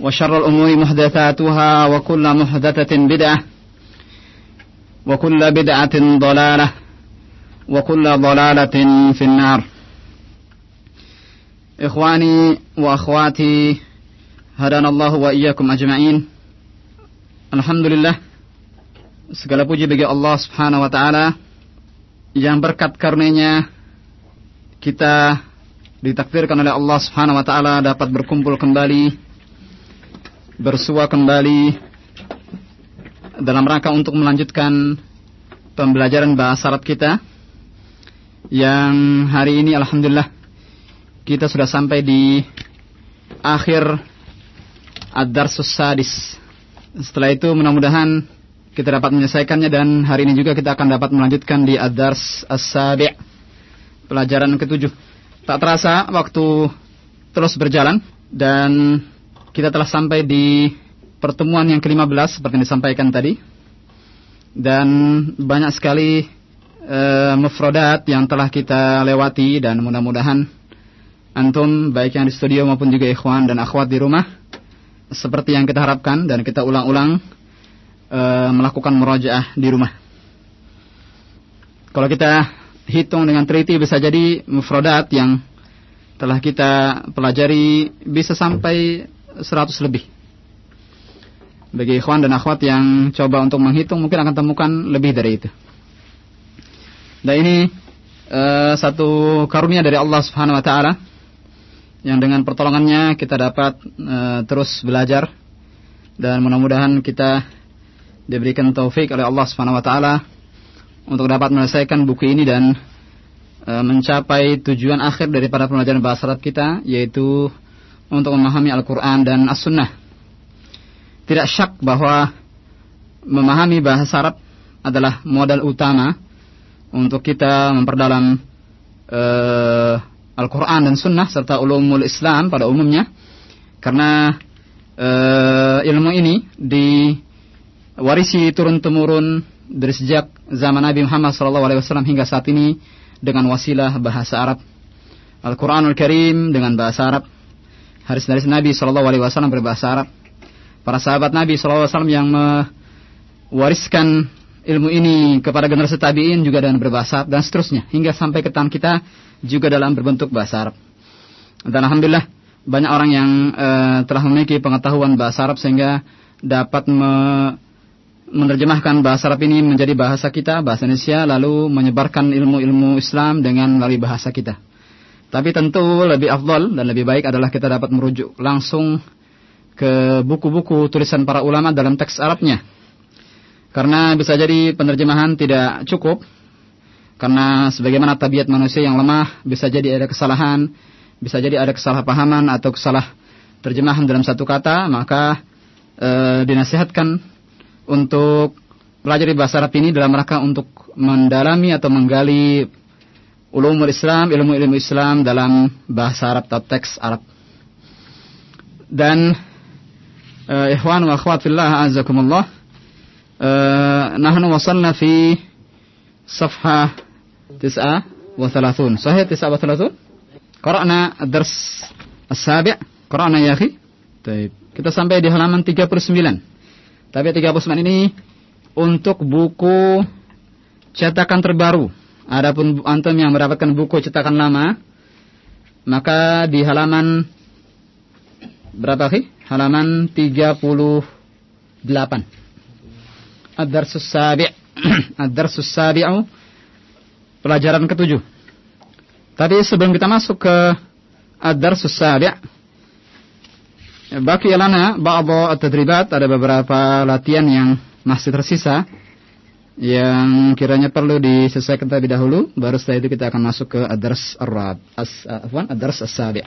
وشر الأمور محدثاتها وكل محدثة بدعة وكل بدعة ضلالة وكل ضلالة في النار إخواني وأخواتي هدانا الله وإياكم أجمعين الحمد لله segala puji bagi Allah Subhanahu wa taala yang berkat karunia kita ditakdirkan oleh Allah Subhanahu wa taala dapat berkumpul kembali bersua kembali dalam rangka untuk melanjutkan pembelajaran bahasa Arab kita yang hari ini alhamdulillah kita sudah sampai di akhir ad-darsus sadis. Setelah itu mudah-mudahan kita dapat menyelesaikannya dan hari ini juga kita akan dapat melanjutkan di ad-dars as-sabi' pelajaran ketujuh. Tak terasa waktu terus berjalan dan kita telah sampai di pertemuan yang ke-15 seperti yang disampaikan tadi. Dan banyak sekali uh, mufradat yang telah kita lewati dan mudah-mudahan antum baik yang di studio maupun juga ikhwan dan akhwat di rumah seperti yang kita harapkan dan kita ulang-ulang uh, melakukan murajaah di rumah. Kalau kita hitung dengan teliti bisa jadi mufradat yang telah kita pelajari bisa sampai 100 lebih. Bagi ikhwan dan akhwat yang coba untuk menghitung mungkin akan temukan lebih dari itu. Dan ini uh, satu karunia dari Allah Subhanahu wa taala yang dengan pertolongannya kita dapat uh, terus belajar dan mudah-mudahan kita diberikan taufik oleh Allah Subhanahu wa taala untuk dapat menyelesaikan buku ini dan uh, mencapai tujuan akhir daripada pelajaran bahasa Arab kita yaitu untuk memahami Al-Qur'an dan As-Sunnah. Tidak syak bahwa memahami bahasa Arab adalah modal utama untuk kita memperdalam uh, Al-Quran dan Sunnah serta ulumul Islam pada umumnya. Karena uh, ilmu ini diwarisi turun temurun dari sejak zaman Nabi Muhammad SAW hingga saat ini dengan wasilah bahasa Arab. Al-Quranul Karim dengan bahasa Arab hadis-hadis Nabi SAW berbahasa Arab para sahabat Nabi SAW yang mewariskan ilmu ini kepada generasi tabi'in juga dengan berbahasa Arab dan seterusnya hingga sampai ke tangan kita juga dalam berbentuk bahasa Arab. Dan alhamdulillah banyak orang yang uh, telah memiliki pengetahuan bahasa Arab sehingga dapat me menerjemahkan bahasa Arab ini menjadi bahasa kita, bahasa Indonesia, lalu menyebarkan ilmu-ilmu Islam dengan melalui bahasa kita. Tapi tentu lebih afdol dan lebih baik adalah kita dapat merujuk langsung ke buku-buku tulisan para ulama dalam teks Arabnya. Karena bisa jadi penerjemahan tidak cukup. Karena sebagaimana tabiat manusia yang lemah, bisa jadi ada kesalahan, bisa jadi ada kesalahpahaman atau kesalah terjemahan dalam satu kata, maka e, dinasihatkan untuk pelajari bahasa Arab ini dalam rangka untuk mendalami atau menggali ulumul Islam, ilmu-ilmu Islam dalam bahasa Arab atau teks Arab. Dan uh, ikhwan wa akhwat fillah azakumullah Uh, nahnu wasalna fi safha tis'a wa thalathun. Sahih tis'a wa thalathun? Qara'na ad-dars as-sabi' qara'na ya akhi? Baik. Kita sampai di halaman 39. Tapi 39 ini untuk buku cetakan terbaru. Adapun antum yang mendapatkan buku cetakan lama, maka di halaman berapa sih? Halaman 38. Ad-Darsus Sabi' Ad-Darsus Sabi'u pelajaran ketujuh. Tapi sebelum kita masuk ke Ad-Darsus Sabi' Baki lana ba'dha at-tadribat ada beberapa latihan yang masih tersisa yang kiranya perlu diselesaikan terlebih dahulu baru setelah itu kita akan masuk ke ad-dars ar-rab as afwan ad-dars as-sabi'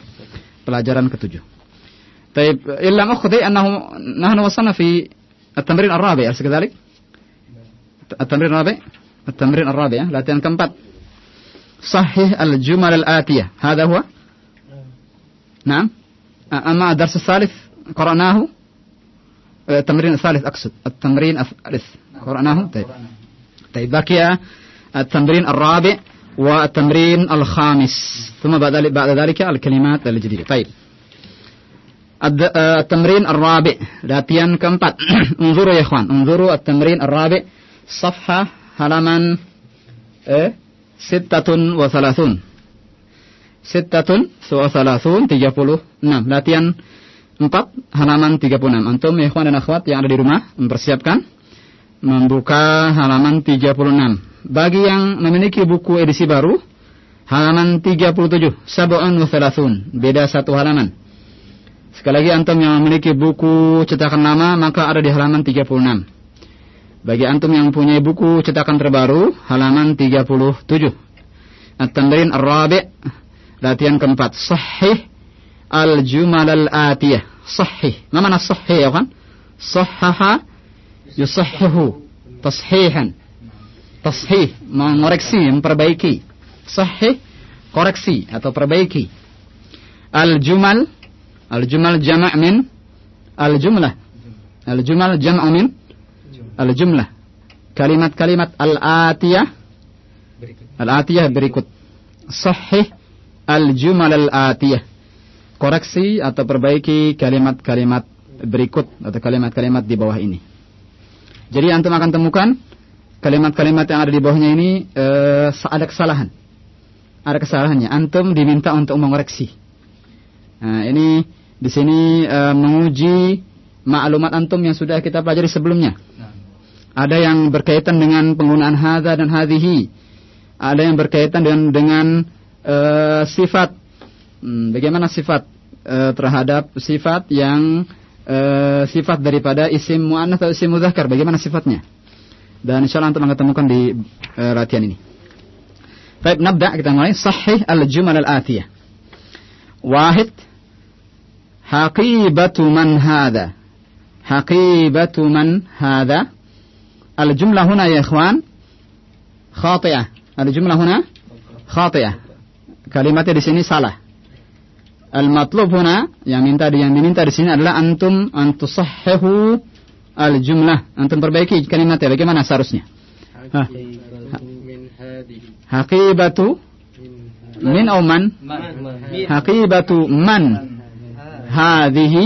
pelajaran ketujuh. Taib illam ukhdi annahu nahnu wasalna fi at-tamrin ar-rabi' alis كذلك التمرين الرابع التمرين الرابع latihan keempat صحح الجمل الآتية هذا هو نعم أما الدرس الثالث قرأناه التمرين الثالث أقصد التمرين الثالث قرأناه طيب طيب بقي التمرين الرابع والتمرين الخامس ثم بعد ذلك بعد ذلك الكلمات الجديدة طيب التمرين الرابع latihan keempat انظروا يا اخوان انظروا التمرين الرابع صفحة halaman eh sittatun wa thalathun sittatun wa thalathun 36 latihan 4 halaman 36 antum ya ikhwan dan akhwat yang ada di rumah mempersiapkan membuka halaman 36 bagi yang memiliki buku edisi baru halaman 37 sab'un wa beda satu halaman sekali lagi antum yang memiliki buku cetakan lama maka ada di halaman 36 bagi antum yang punya buku cetakan terbaru halaman 37. At-tamrin ar-rabi' latihan keempat. Sahih al-jumal al-atiyah. Sahih. Ma mana sahih ya kan? Sahaha yusahhihu tashihan. Tashih mengoreksi, memperbaiki. Sahih koreksi atau perbaiki. Al-jumal al-jumal jama' min al-jumlah. Al-jumal jama' min al-jumlah. Kalimat-kalimat al-atiyah al-atiyah berikut. Sahih al-jumal al-atiyah. Koreksi atau perbaiki kalimat-kalimat berikut atau kalimat-kalimat di bawah ini. Jadi antum akan temukan kalimat-kalimat yang ada di bawahnya ini uh, ada kesalahan. Ada kesalahannya. Antum diminta untuk mengoreksi. Nah, ini di sini uh, menguji maklumat antum yang sudah kita pelajari sebelumnya. Ada yang berkaitan dengan penggunaan hadza dan hadhihi. Ada yang berkaitan dengan dengan uh, sifat. Hmm, bagaimana sifat uh, terhadap sifat yang uh, sifat daripada isim mu'annas atau isim mudhakar, bagaimana sifatnya dan insyaallah antum akan temukan di uh, latihan ini Baik, nabda kita mulai sahih al-jumal al-atiyah. Wahid haqibatu man hadha. Haqibatu man hadha. Al-jumlah huna ya ikhwan Khatiyah. Al-jumlah huna khatiyah. Kalimatnya di sini salah. Al-matlub huna yang minta yang diminta di sini adalah antum antusahhihu al-jumlah. Antum perbaiki kalimatnya bagaimana seharusnya? Haqibatu min au man? Haqibatu man? Hadhihi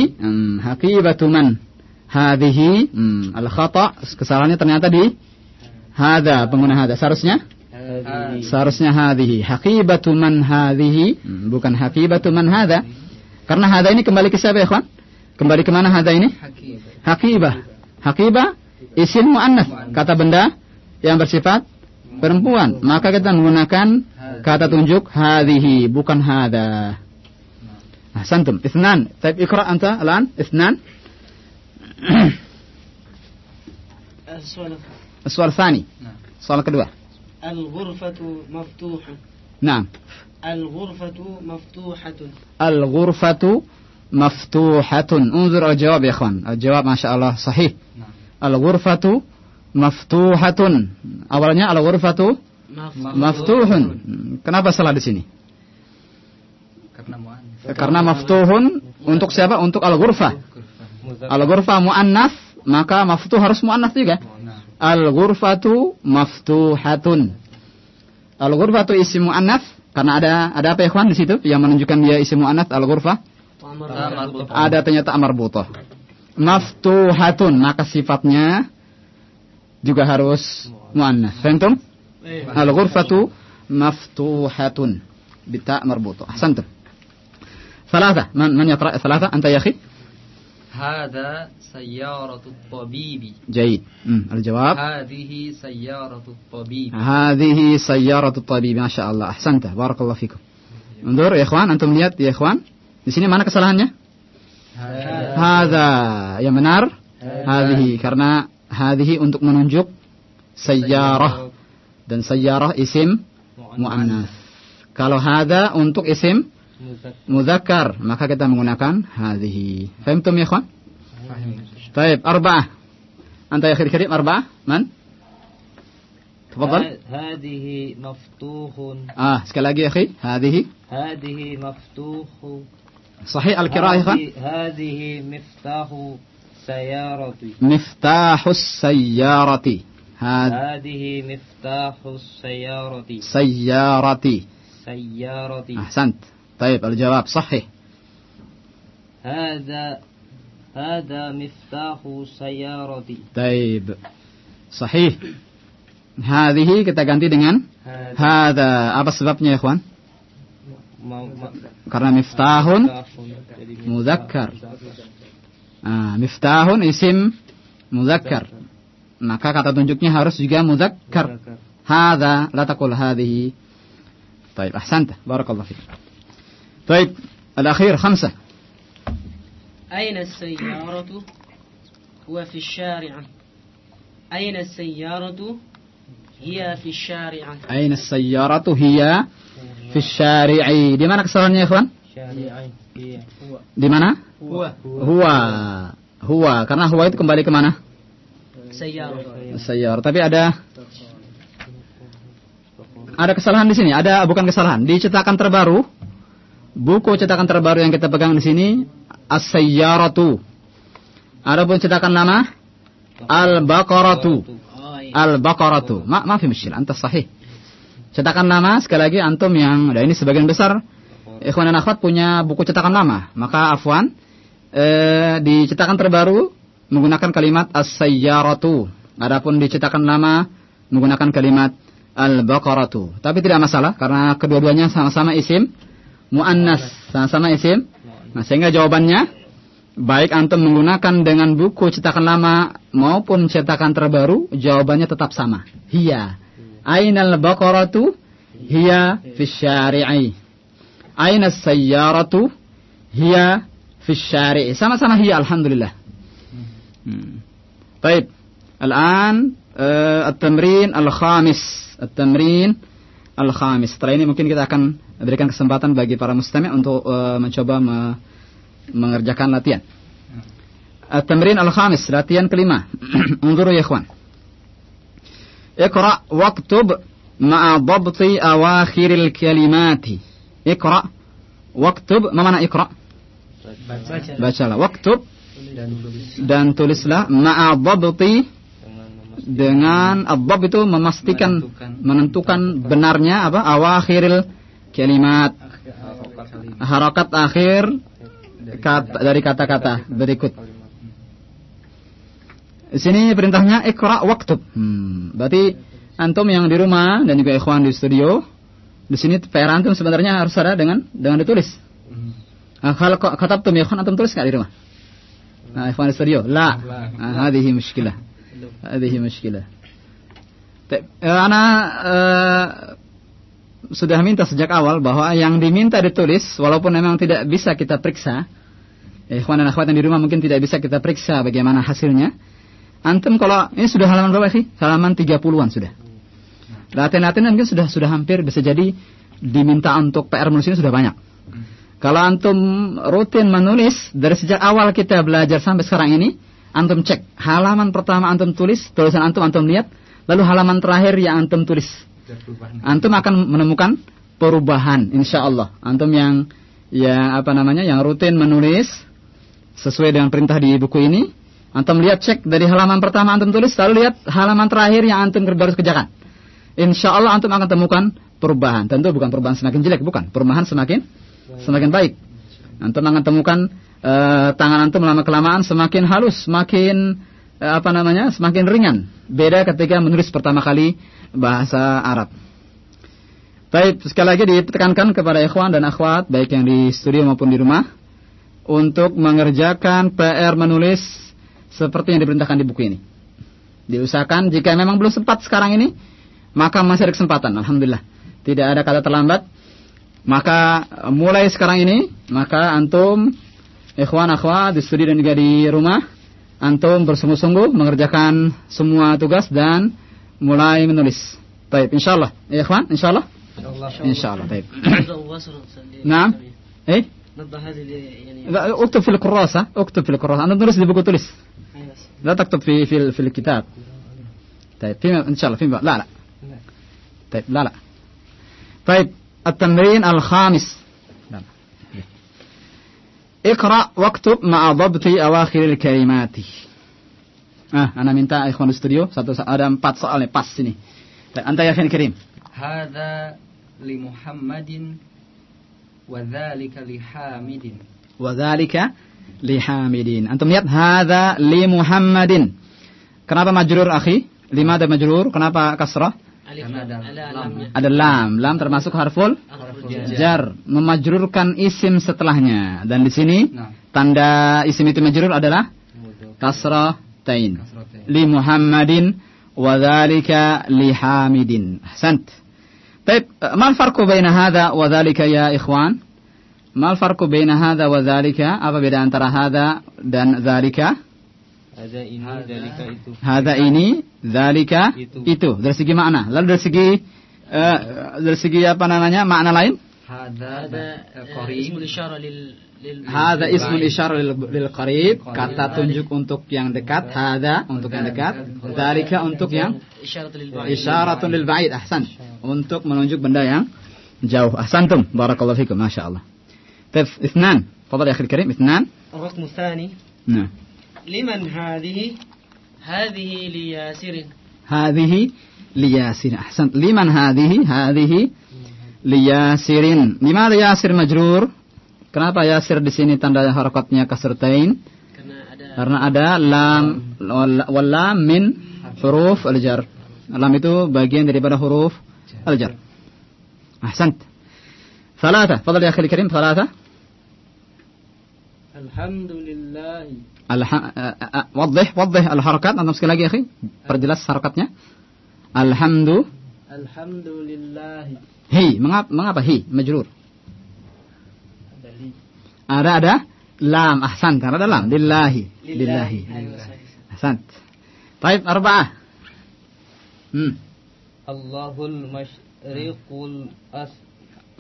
haqibatu man? hadhihi hmm, al khata kesalahannya ternyata di hada pengguna hada seharusnya Seharusnya hadhihi. Haqibatu man hadhihi. Hmm, bukan haqibatu man hadha. Karena hadha ini kembali ke siapa ya, kawan? Kembali ke mana hadha ini? Haqibah. Haqibah isim mu'annas. Kata benda yang bersifat perempuan. Maka kita menggunakan kata tunjuk hadhihi. Bukan hadha. Ahsantum. Isnan. Tapi ikra anta alan. isnan. Soal. Soal sani. Soal kedua. الغرفة مفتوحة نعم الغرفة مفتوحة الغرفة مفتوحة انظر الجواب يا اخوان الجواب ما شاء الله صحيح نعم الغرفة مفتوحة awalnya al-ghurfatu maftuhun kenapa salah di sini karena mu'annas. karena maftuhun untuk siapa untuk al-ghurfah al-ghurfah muannas maka maftuh harus muannas juga Nah, Al-ghurfatu maftuhatun. Al-ghurfatu isim mu'annats karena ada ada apa ya ikhwan di situ yang menunjukkan dia isim mu'annats al-ghurfah? Ada ternyata amar butoh. Maftuhatun maka sifatnya juga harus mu'annats. Faham? Al-ghurfatu maftuhatun bita marbutoh. Ahsantum. ثلاثة من من يقرأ ثلاثة أنت يا أخي هذا سيارة الطبيب جيد مم. الجواب هذه سيارة الطبيب هذه سيارة الطبيب ما شاء الله أحسنت بارك الله فيكم انظر يا إخوان أنتم lihat ya إخوان di sini mana kesalahannya Hada yang benar hadhihi karena hadhihi untuk menunjuk sayyarah dan sayyarah isim muannas. Kalau hada untuk isim مذكر maka kita menggunakan hadhihi fahimtum ya ikhwan? طيب أربعة أنت يا أخي الكريم أربعة من تفضل هذه مفتوح آه sekali lagi يا أخي هذه هذه مفتوح صحيح القراءة يا إخوان هذه مفتاح سيارة مفتاح السيارة هذه مفتاح السيارة سيارتي سيارتي أحسنت طيب الجواب صحيح. هذا هذا مفتاح سيارتي طيب. Sahih. Hadhihi kita ganti dengan هذا hada. Apa sebabnya ya ikhwan? م- م- Karena miftahun مفتاح. Jadi muzakkar. Ah, miftahun isim muzakkar. Maka kata tunjuknya harus juga muzakkar. muzakkar. هذا لا تقول هذه طيب أحسنت بارك الله فيك طيب الأخير خمسة أين السيارة هو في الشارع أين السيارة هي في الشارع أين السيارة هي في الشارع di mana kesalahannya ya kawan syari'ai iya di mana هو huwa huwa karena huwa itu kembali ke mana سيارة sayyar tapi ada ada kesalahan di sini ada bukan kesalahan di cetakan terbaru Buku cetakan terbaru yang kita pegang di sini As-Sayyaratu. Adapun cetakan lama Al-Baqaratu. Al-Baqaratu. Ma maaf mushkil, antas sahih. Cetakan lama sekali lagi antum yang dan ini sebagian besar ikhwan dan akhwat punya buku cetakan lama, maka afwan eh, di cetakan terbaru menggunakan kalimat as-sayyaratu. Adapun di cetakan lama menggunakan kalimat al-baqaratu. Tapi tidak masalah karena kedua-duanya sama-sama isim muannas, sama-sama isim. Nah, sehingga jawabannya baik antum menggunakan dengan buku cetakan lama maupun cetakan terbaru, jawabannya tetap sama. Hiya. Ainal baqaratu hiya fi syari'i. Ainas sayyaratu hiya fi syari'i. Sama-sama hiya alhamdulillah. Hmm. Baik. Al-an uh, at-tamrin al-khamis. At-tamrin al-khamis. Setelah ini mungkin kita akan berikan kesempatan bagi para mustami untuk uh, mencoba me mengerjakan latihan. Ya. At-tamrin al-khamis, latihan kelima. Unzuru ya ikhwan. Iqra waktub ma'a dhabti awakhiril kalimati. Iqra waktub, ma mana iqra? Bacalah. Bacalah. Waktub dan tulislah ma'a dhabti dengan abab itu memastikan menentukan, menentukan benarnya apa awakhiril kalimat harakat akhir kata, dari kata-kata berikut. Di sini perintahnya ikra waktub. Hmm, berarti antum yang di rumah dan juga ikhwan di studio di sini PR antum sebenarnya harus ada dengan dengan ditulis. Ah, kalau kok katabtum ya ikhwan antum tulis nggak di rumah? Nah, ikhwan di studio. La. Ah, hadhihi mushkilah. Hadhihi mushkilah. Te- eh, Ana eh, sudah minta sejak awal bahwa yang diminta ditulis walaupun memang tidak bisa kita periksa. Ikhwan dan akhwat yang di rumah mungkin tidak bisa kita periksa bagaimana hasilnya. Antum kalau ini sudah halaman berapa sih? Halaman 30-an sudah. Latihan-latihan mungkin sudah sudah hampir bisa jadi diminta untuk PR menulis ini sudah banyak. Kalau antum rutin menulis dari sejak awal kita belajar sampai sekarang ini, antum cek halaman pertama antum tulis, tulisan antum antum lihat, lalu halaman terakhir yang antum tulis. Antum akan menemukan perubahan insya Allah. Antum yang yang apa namanya yang rutin menulis sesuai dengan perintah di buku ini, Antum lihat cek dari halaman pertama antum tulis, lalu lihat halaman terakhir yang antum baru kerjakan. Insya Allah antum akan temukan perubahan. Tentu bukan perubahan semakin jelek, bukan. Perubahan semakin semakin baik. Antum akan temukan eh, tangan antum lama kelamaan semakin halus, semakin apa namanya, semakin ringan. Beda ketika menulis pertama kali bahasa Arab. Baik, sekali lagi ditekankan kepada ikhwan dan akhwat, baik yang di studio maupun di rumah, untuk mengerjakan PR menulis seperti yang diperintahkan di buku ini. Diusahakan jika memang belum sempat sekarang ini, maka masih ada kesempatan. Alhamdulillah. Tidak ada kata terlambat. Maka mulai sekarang ini, maka antum, ikhwan akhwat di studio dan juga di rumah, antum bersungguh-sungguh mengerjakan semua tugas dan mulai menulis. Baik, insyaallah. Ya ikhwan, insyaallah. Insyaallah. Baik. نعم ايه نضع هذه اللي يعني لا اكتب في الكراسة اكتب في الكراسة أنا تدرس دي بقول تدرس لا تكتب في في في الكتاب طيب فيما إن شاء الله فيما لا لا طيب لا لا طيب التمرين الخامس لا لا. Iqra waktub ma'a dhabti awakhiril kalimati. Ah, anak minta ikhwan studio satu ada empat soal nih pas sini. Anta ya khin kirim. Hadza li Muhammadin wa dzalika li Hamidin. Wa li Hamidin. Antum lihat hada li Muhammadin. Kenapa majrur akhi? Lima ada majrur, kenapa kasrah? Karena ada, lam. Ya. Ada lam. Lam termasuk harful jar. Memajrurkan isim setelahnya. Dan di sini tanda isim itu majrur adalah kasrah tain. Li Muhammadin wa dzalika li Hamidin. Ahsant. Baik, eh, mal farqu baina hadza wa dzalika ya ikhwan? Mal farqu baina hadza wa dzalika? Apa beda antara hadza dan dzalika? Hada ini dalika itu. Hada ini dalika itu. itu. Dari segi makna. Lalu dari segi uh, dari segi apa namanya? Makna lain? Hada eh, qarib. Hada ismul isyara lil, lil qarib, kata tunjuk untuk yang dekat, hada untuk yang dekat, dalika untuk yang isyaratun lil ba'id, ahsan. Untuk menunjuk benda yang jauh. Ahsantum, barakallahu fikum, masyaallah. Taf, ithnan. Fadal ya akhir Karim, ithnan. rukmu thani. Nah لمن هذه هذه لياسر هذه لياسر احسنت لمن هذه هذه لياسر لماذا ياسر مجرور kenapa yasir di sini tanda harakatnya kasratain karena ada karena ada lam wal- wal lam min huruf al-jar lam itu bagian daripada huruf al-jar ahsant ثلاثة تفضل يا أخي الكريم ثلاثة Alhamdulillah. الح... Eh, eh, wadih, wadih al-harakat. Antum sekali lagi, ya, akhi. Perjelas harakatnya. Alhamdu. Alhamdulillah. Hi. Mengapa, mengapa hi? Majrur. Ada. Ada. Lam. Ahsan. Karena ada lam. Lillahi. Lillahi. Ahsan. Taib, arba'ah. Hmm. Allahul masyriqul as.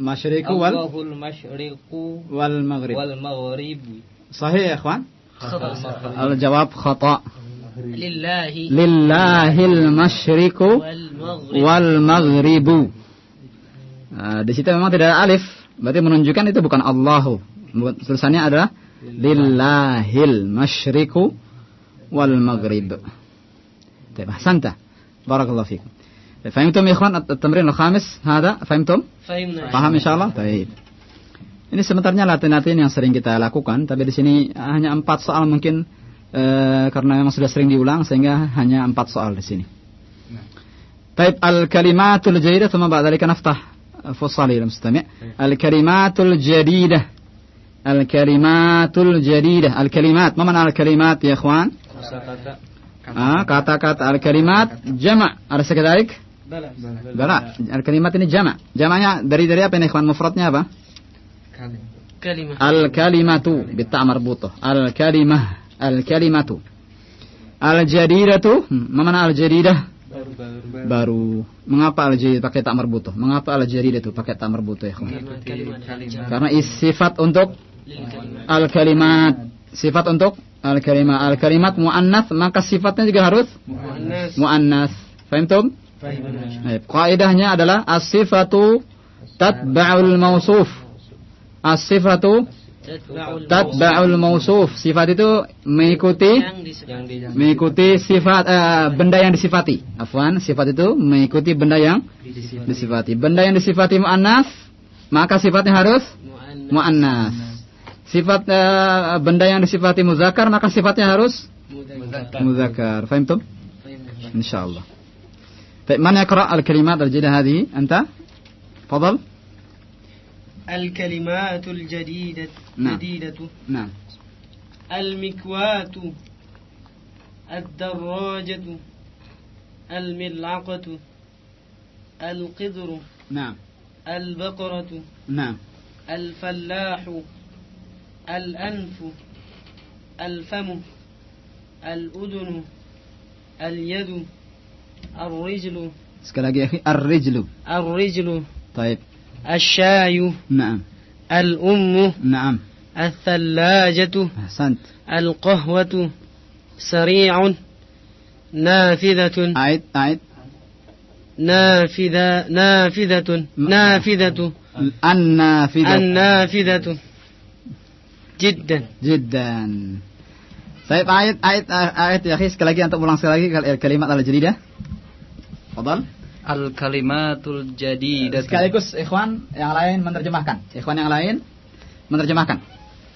Masyriqu wal. Allahul masyriqu wal maghrib. Wal maghrib. Sahih ya, ikhwan? الجواب خطأ لله لله المشرق والمغرب والمغرب Nah, di situ memang tidak ada alif, berarti menunjukkan itu bukan Allahu. Tulisannya adalah lillahil masyriqu wal maghrib. طيب أحسنت بارك الله فيكم فهمتم يا إخوان التمرين الخامس هذا فهمتم فهمنا paham insyaallah طيب Ini sebenarnya latihan-latihan yang sering kita lakukan, tapi di sini eh, hanya empat soal mungkin e, karena memang sudah sering diulang sehingga hanya empat soal di sini. Nah. Taib al-kalimatul jadidah sama ba'da Dari naftah fosali dalam sistemnya. Al-kalimatul jadidah. Al-kalimatul jadidah. Al-kalimat, Mama mana al-kalimat ya ikhwan? Kata-kata ah, al-kalimat jama'. Ada sekedarik? Bala. Bala. Al-kalimat ini jama'. Jama'nya dari dari apa nih ikhwan? Mufradnya apa? Kalimah. Al-kalimatu bitta marbutoh. Al-kalimah. Al-kalimatu. Al-jadidatu. Hmm, mana al-jadidah? Baru, baru, baru. baru. Mengapa al-jadid pakai tak marbutoh? Mengapa al-jadidah itu pakai tak marbutoh ya? Karena sifat untuk al-kalimat. Sifat untuk al-kalimat. Al-kalimat mu'annas maka sifatnya juga harus mu'annas. Mu'annas. tuh tum? Kaidahnya adalah as-sifatu tatba'ul mausuf as-sifatu tatba'ul mausuf. Sifat itu mengikuti mengikuti sifat uh, benda yang disifati. Afwan, sifat itu mengikuti benda yang disifati. Benda yang disifati muannas, maka sifatnya harus muannas. Sifat uh, benda yang disifati muzakkar, maka sifatnya harus muzakkar. faham tuh? Insyaallah. Baik, yang yaqra' al-kalimat al-jadida hadhihi? Anta? Fadal. الكلمات الجديدة نعم. جديدة. نعم. المكواة الدراجة الملعقة القدر نعم. البقرة نعم. الفلاح الأنف الفم الأذن اليد الرجل الرجل. الرجل. طيب. الشاي. نعم. الأم. نعم. الثلاجة. أحسنت. القهوة. سريع. نافذة. أعد أعد. نافذة نافذة. نافذة. النافذة. النافذة. جدا. جدا. طيب أعد أعد أعد يا أخي. sekali lagi untuk ulang sekali lagi kal- kalimat al-jadidah تفضل. al kalimatul jadi. Dan sekaligus ikhwan yang lain menerjemahkan. Ikhwan yang lain menerjemahkan.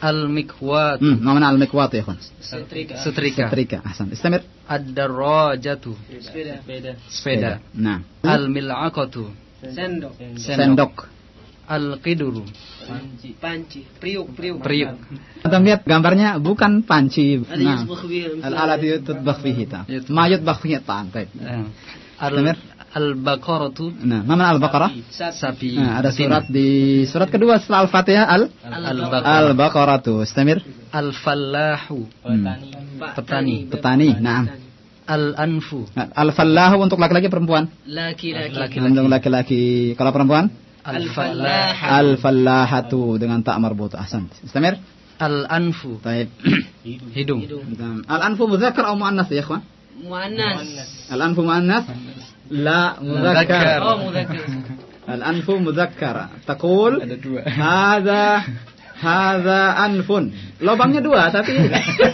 Al mikwat hmm nama al mikwat ya ikhwan. Setrika. Setrika. Setrika ahsan istamir? Ad darajatu sepeda. Sepeda, sepeda. nah. Al milaqatu sendok. Sendok. Al qiduru panci. Panci. Priuk priuk. Priuk. Antum lihat gambarnya bukan panci. Nah. Al alati itu fihi ta mayut bakh fihi ta baik eh. al Istamir. al baqaratu. Nah, ma mana al-Baqarah? Sapi. Nah, ada surat di surat kedua setelah Al-Fatihah al Al baqarah. Al-Baqarah tuh. Istamir. Al fallahu. Hmm. Petani. Petani. Nah, Al-Fallahu untuk laki-laki perempuan. laki-laki Laki-laki. Untuk laki-laki. Kalau perempuan? Al fallah. Al-Fallahatu dengan tak marbut. Ahsan. Istamir. Al anfu. Taib. Hidung. Nah, Al-anfu mudzakkar atau muannas ya, ikhwan? muannas Al-anfu muannas? La mudzakkar. oh mudzakkar الأنف مذكرة تقول هذا هذا أنف lubangnya dua tapi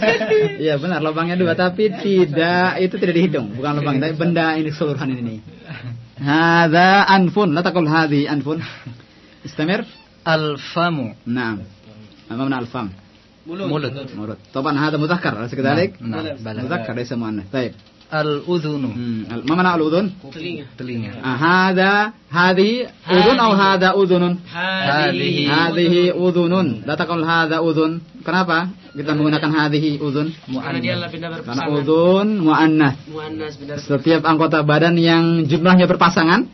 Iya benar lubangnya dua tapi tidak itu tidak dihitung bukan lubang tapi benda ini keseluruhan ini هذا أنف لا تقول هذه أنف استمر Al famu. نعم ما معنى الفم mulut Mulut. مرد طبعا هذا مذكر أليس كذلك Nah, bala. Al-udhunu. Hmm. Mana al-udhun? Telinga. Telinga. Ah, hada hadhi udhun atau hada udhunun? Hadi, hadi udhunun. Datakan hada udhun. Kenapa kita menggunakan hadi udhun? Karena dia lebih berpasangan. Karena udhun muannas. Muannas. Setiap anggota badan yang jumlahnya berpasangan.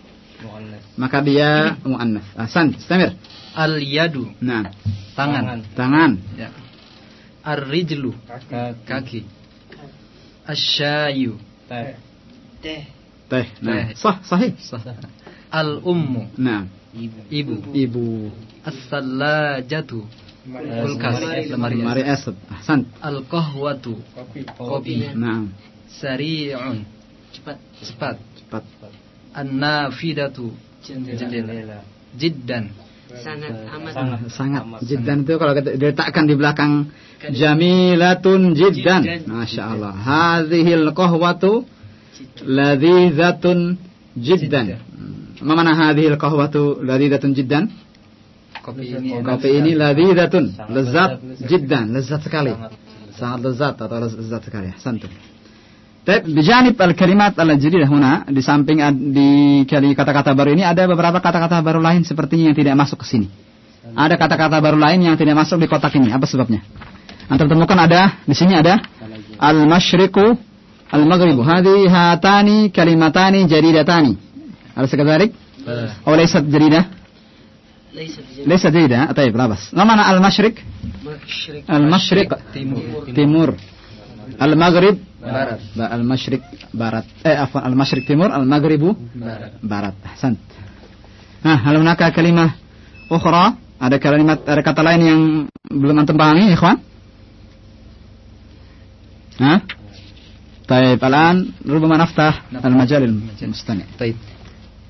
Maka dia muannas. Hasan, Stemir. Al-yadu. Nah, tangan. Tangan. tangan. Ya. Ar-rijlu. Kaki. Kaki. Asyayu. teh Teh. Nah, Teh. sah, sahih. Al ummu. Nah, Ibu. ibu. As-sallajatu. Kulkas. Lemari. Mari asad. Ahsan. Al qahwatu. Kopi. Nah, Sari'un. cepat Cepat. cepat. An-nafidatu. Jendela. Jiddan. Sangat amat Sangat. Jiddan itu kalau kita diletakkan di belakang jamilatun jiddan. Jiddan. Masya Allah. Hadhil qahwatu ladhizatun jiddan. Ma mana hadhil qahwatu ladhizatun jiddan? Kopi ini Kopi ini ladhizatun. Lezat jiddan. Lezat sekali. Sangat lezat atau lezat sekali. Santu. Tapi bijanib al-kalimat al-jadidah huna di samping di kali kata-kata baru ini ada beberapa kata-kata baru lain sepertinya yang tidak masuk ke sini. Ada kata-kata baru lain yang tidak masuk di kotak ini. Apa sebabnya? Anda temukan ada di sini ada al-masyriqu al-maghribu. Hadi hatani kalimatani jadidatani. Ada sekadalik? Oh laysat jadidah? laisa bijadi Laysat jadidah. Tayyib, labas. Ma mana al-masyriq? masyrik Al-masyriq timur. timur. Al-maghrib barat. Ba al Mashrik barat. Eh afwan al Mashrik timur, al maghribu barat. Barat. Hasan. Nah, hal manakah kalimah ukhra? Ada kalimat ada kata lain yang belum antum pahami, ikhwan? Hah? Baik, alan rubama naftah al majalil mustami. Baik.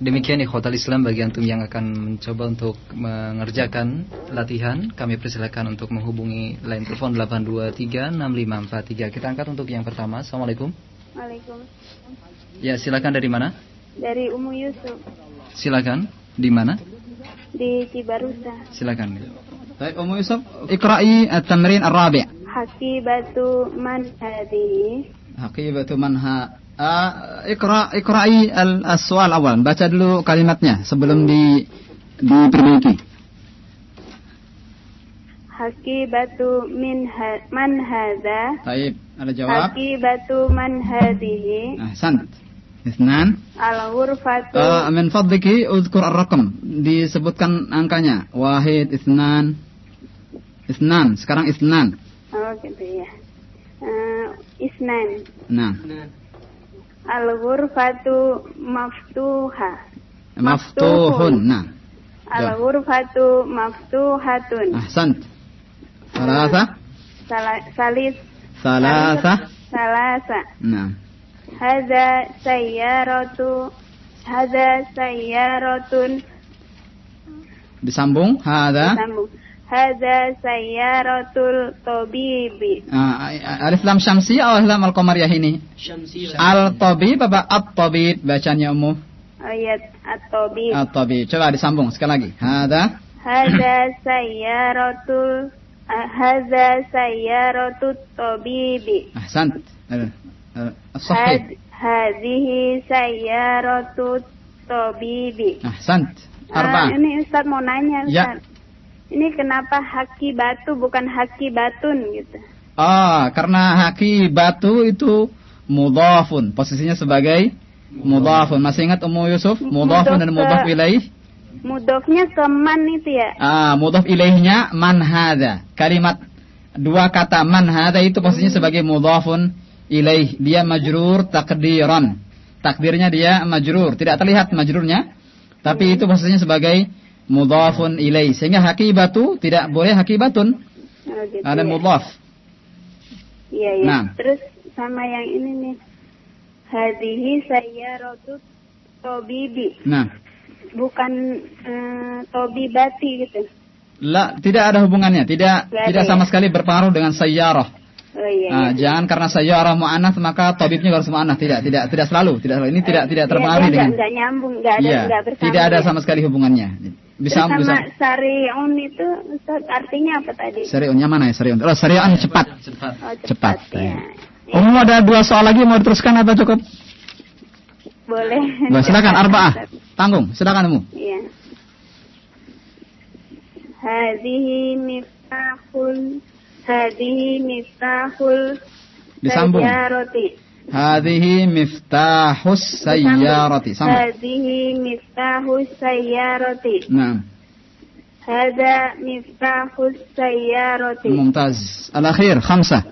Demikian ikhwatal Islam bagi antum yang akan mencoba untuk mengerjakan latihan, kami persilakan untuk menghubungi line telepon 8236543. Kita angkat untuk yang pertama. Assalamualaikum. Waalaikumsalam. Ya, silakan dari mana? Dari Umu Yusuf Silakan. Di mana? di Cibarusa. Silakan. Baik, Ummu Yusuf, ikra'i at-tamrin ar-rabi'. Hakibatu man hadhihi? Haqibatu manha Ah, ikra ikra'i al- as-soal awal. Baca dulu kalimatnya sebelum di diperbaiki. Hakibatu min ha- man hadha? Baik, ada jawab. Hakibatu man hadhihi? Ahsan. Ithnan. Al-ghurfatu Uh, min fadliki udhkur ar-raqam. Disebutkan angkanya. Wahid, ithnan. Ithnan. Sekarang ithnan. Oh gitu ya. Eh, isnan. Nah, Nah, Al-ghurfatu maftuha. maftuhun. Nah, Al-ghurfatu maftuhatun. ahsan. Salasa. Sala- salis Salasa. salasa. Nah, Hadza sayyaratu Hadza sayyaratun disambung. Hada. sambung. Hadza sayyaratul tabibi. Ah, alif lam syamsi atau alif lam al-qamariyah ini? Syamsi. Al-tabib apa at-tabib bacanya umum? Ayat at-tabib. At-tabib. Coba disambung sekali lagi. Hada. Hadza sayyaratul ah, Hadza sayyaratut tabibi. Ahsan. Sahih. Had- Hadhihi sayyaratut tabibi. Ahsan. Ah, Arba. ini Ustaz mau nanya Ya. Ini kenapa haki batu bukan haki batun gitu? Ah, karena haki batu itu mudhafun. Posisinya sebagai mudhafun. Masih ingat Ummu Yusuf? Mudhafun dan Mudhaf ke- ilaih? Mudofnya ke man itu ya? Ah, mudhaf ilaihnya man hadza. Kalimat dua kata man hadza itu posisinya sebagai mudhafun ilaih. Dia majrur takdiran. Takdirnya dia majrur, tidak terlihat majrurnya. Tapi itu posisinya sebagai mudhafun ilaih. Sehingga hakibatu tidak boleh hakibatun. Oh, gitu Ada ya. mudhaf. Iya ya. Nah. Terus sama yang ini nih. Hadihi sayyaratut tabibi. Nah, Bukan eh, tobibati gitu. la, tidak ada hubungannya, tidak Tidak ada tidak sama ya? sekali berpengaruh dengan sayyarah. Oh iya. Ah, iya. jangan karena sayyarah mu'anats maka tabibnya harus mu'anats. Tidak, tidak, tidak selalu, tidak selalu. Ini tidak tidak Iya, terpengaruh iya, dengan nggak- nggak nyambung, nggak ada, Iya, tidak ada ya. sama sekali hubungannya. Bisa Terus bisa sama sariun itu Ustaz, artinya apa tadi? Seriunnya mana ya seriun? Oh, seriun cepat. Cepat. Oh, Cepat. ya. ya. Umum ada dua soal lagi mau diteruskan apa cukup? Boleh. Bah, silakan Arba'ah. Tanggung, silakan Umum. Iya. Hadihi miftahul Hadihi miftahul Disambung. Hadhihi miftahus sayyarati. Sambung. Hadihi miftahus sayyarati. Nah, Hada miftahus sayyarati. mumtaz. Al-akhir, khamsah.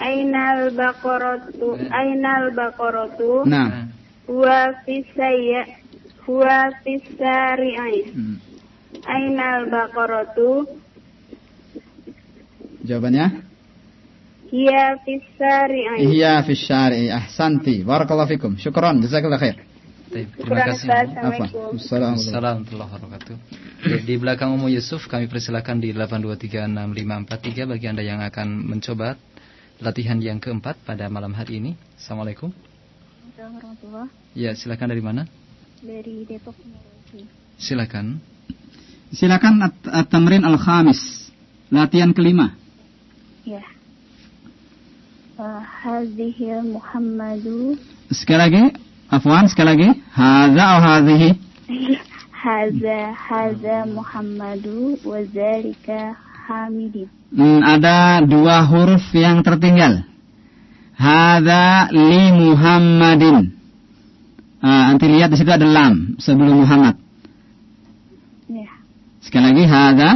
Ainal baqaratu Ainal baqaratu Nah. Huwa fis sayya Huwa Hmm. Ainal baqaratu Jawabannya? Hiya fis sari'in Iya fi syari'i. Ahsanti. Barakallahu fikum. Syukran. Jazakallah khair. Baik, Terima kasih. Assalamualaikum Assalamualaikum. Assalamualaikum warahmatullahi wabarakatuh. Di belakang Ummu Yusuf kami persilakan di 8236543 bagi Anda yang akan mencoba latihan yang keempat pada malam hari ini. Assalamualaikum. warahmatullah Ya, silakan dari mana? dari Depok Silakan. Silakan at- at-tamrin al-khamis. Latihan kelima. ya Hadhihi Muhammadu Sekali lagi. Afwan, sekali lagi. Hadza atau hadhihi? Haza Haza Muhammadu wa zalika Hamidin Hmm, ada dua huruf yang tertinggal. Hadza li Muhammadin. Ah, nanti lihat di situ ada lam sebelum Muhammad. ya Sekali lagi hadza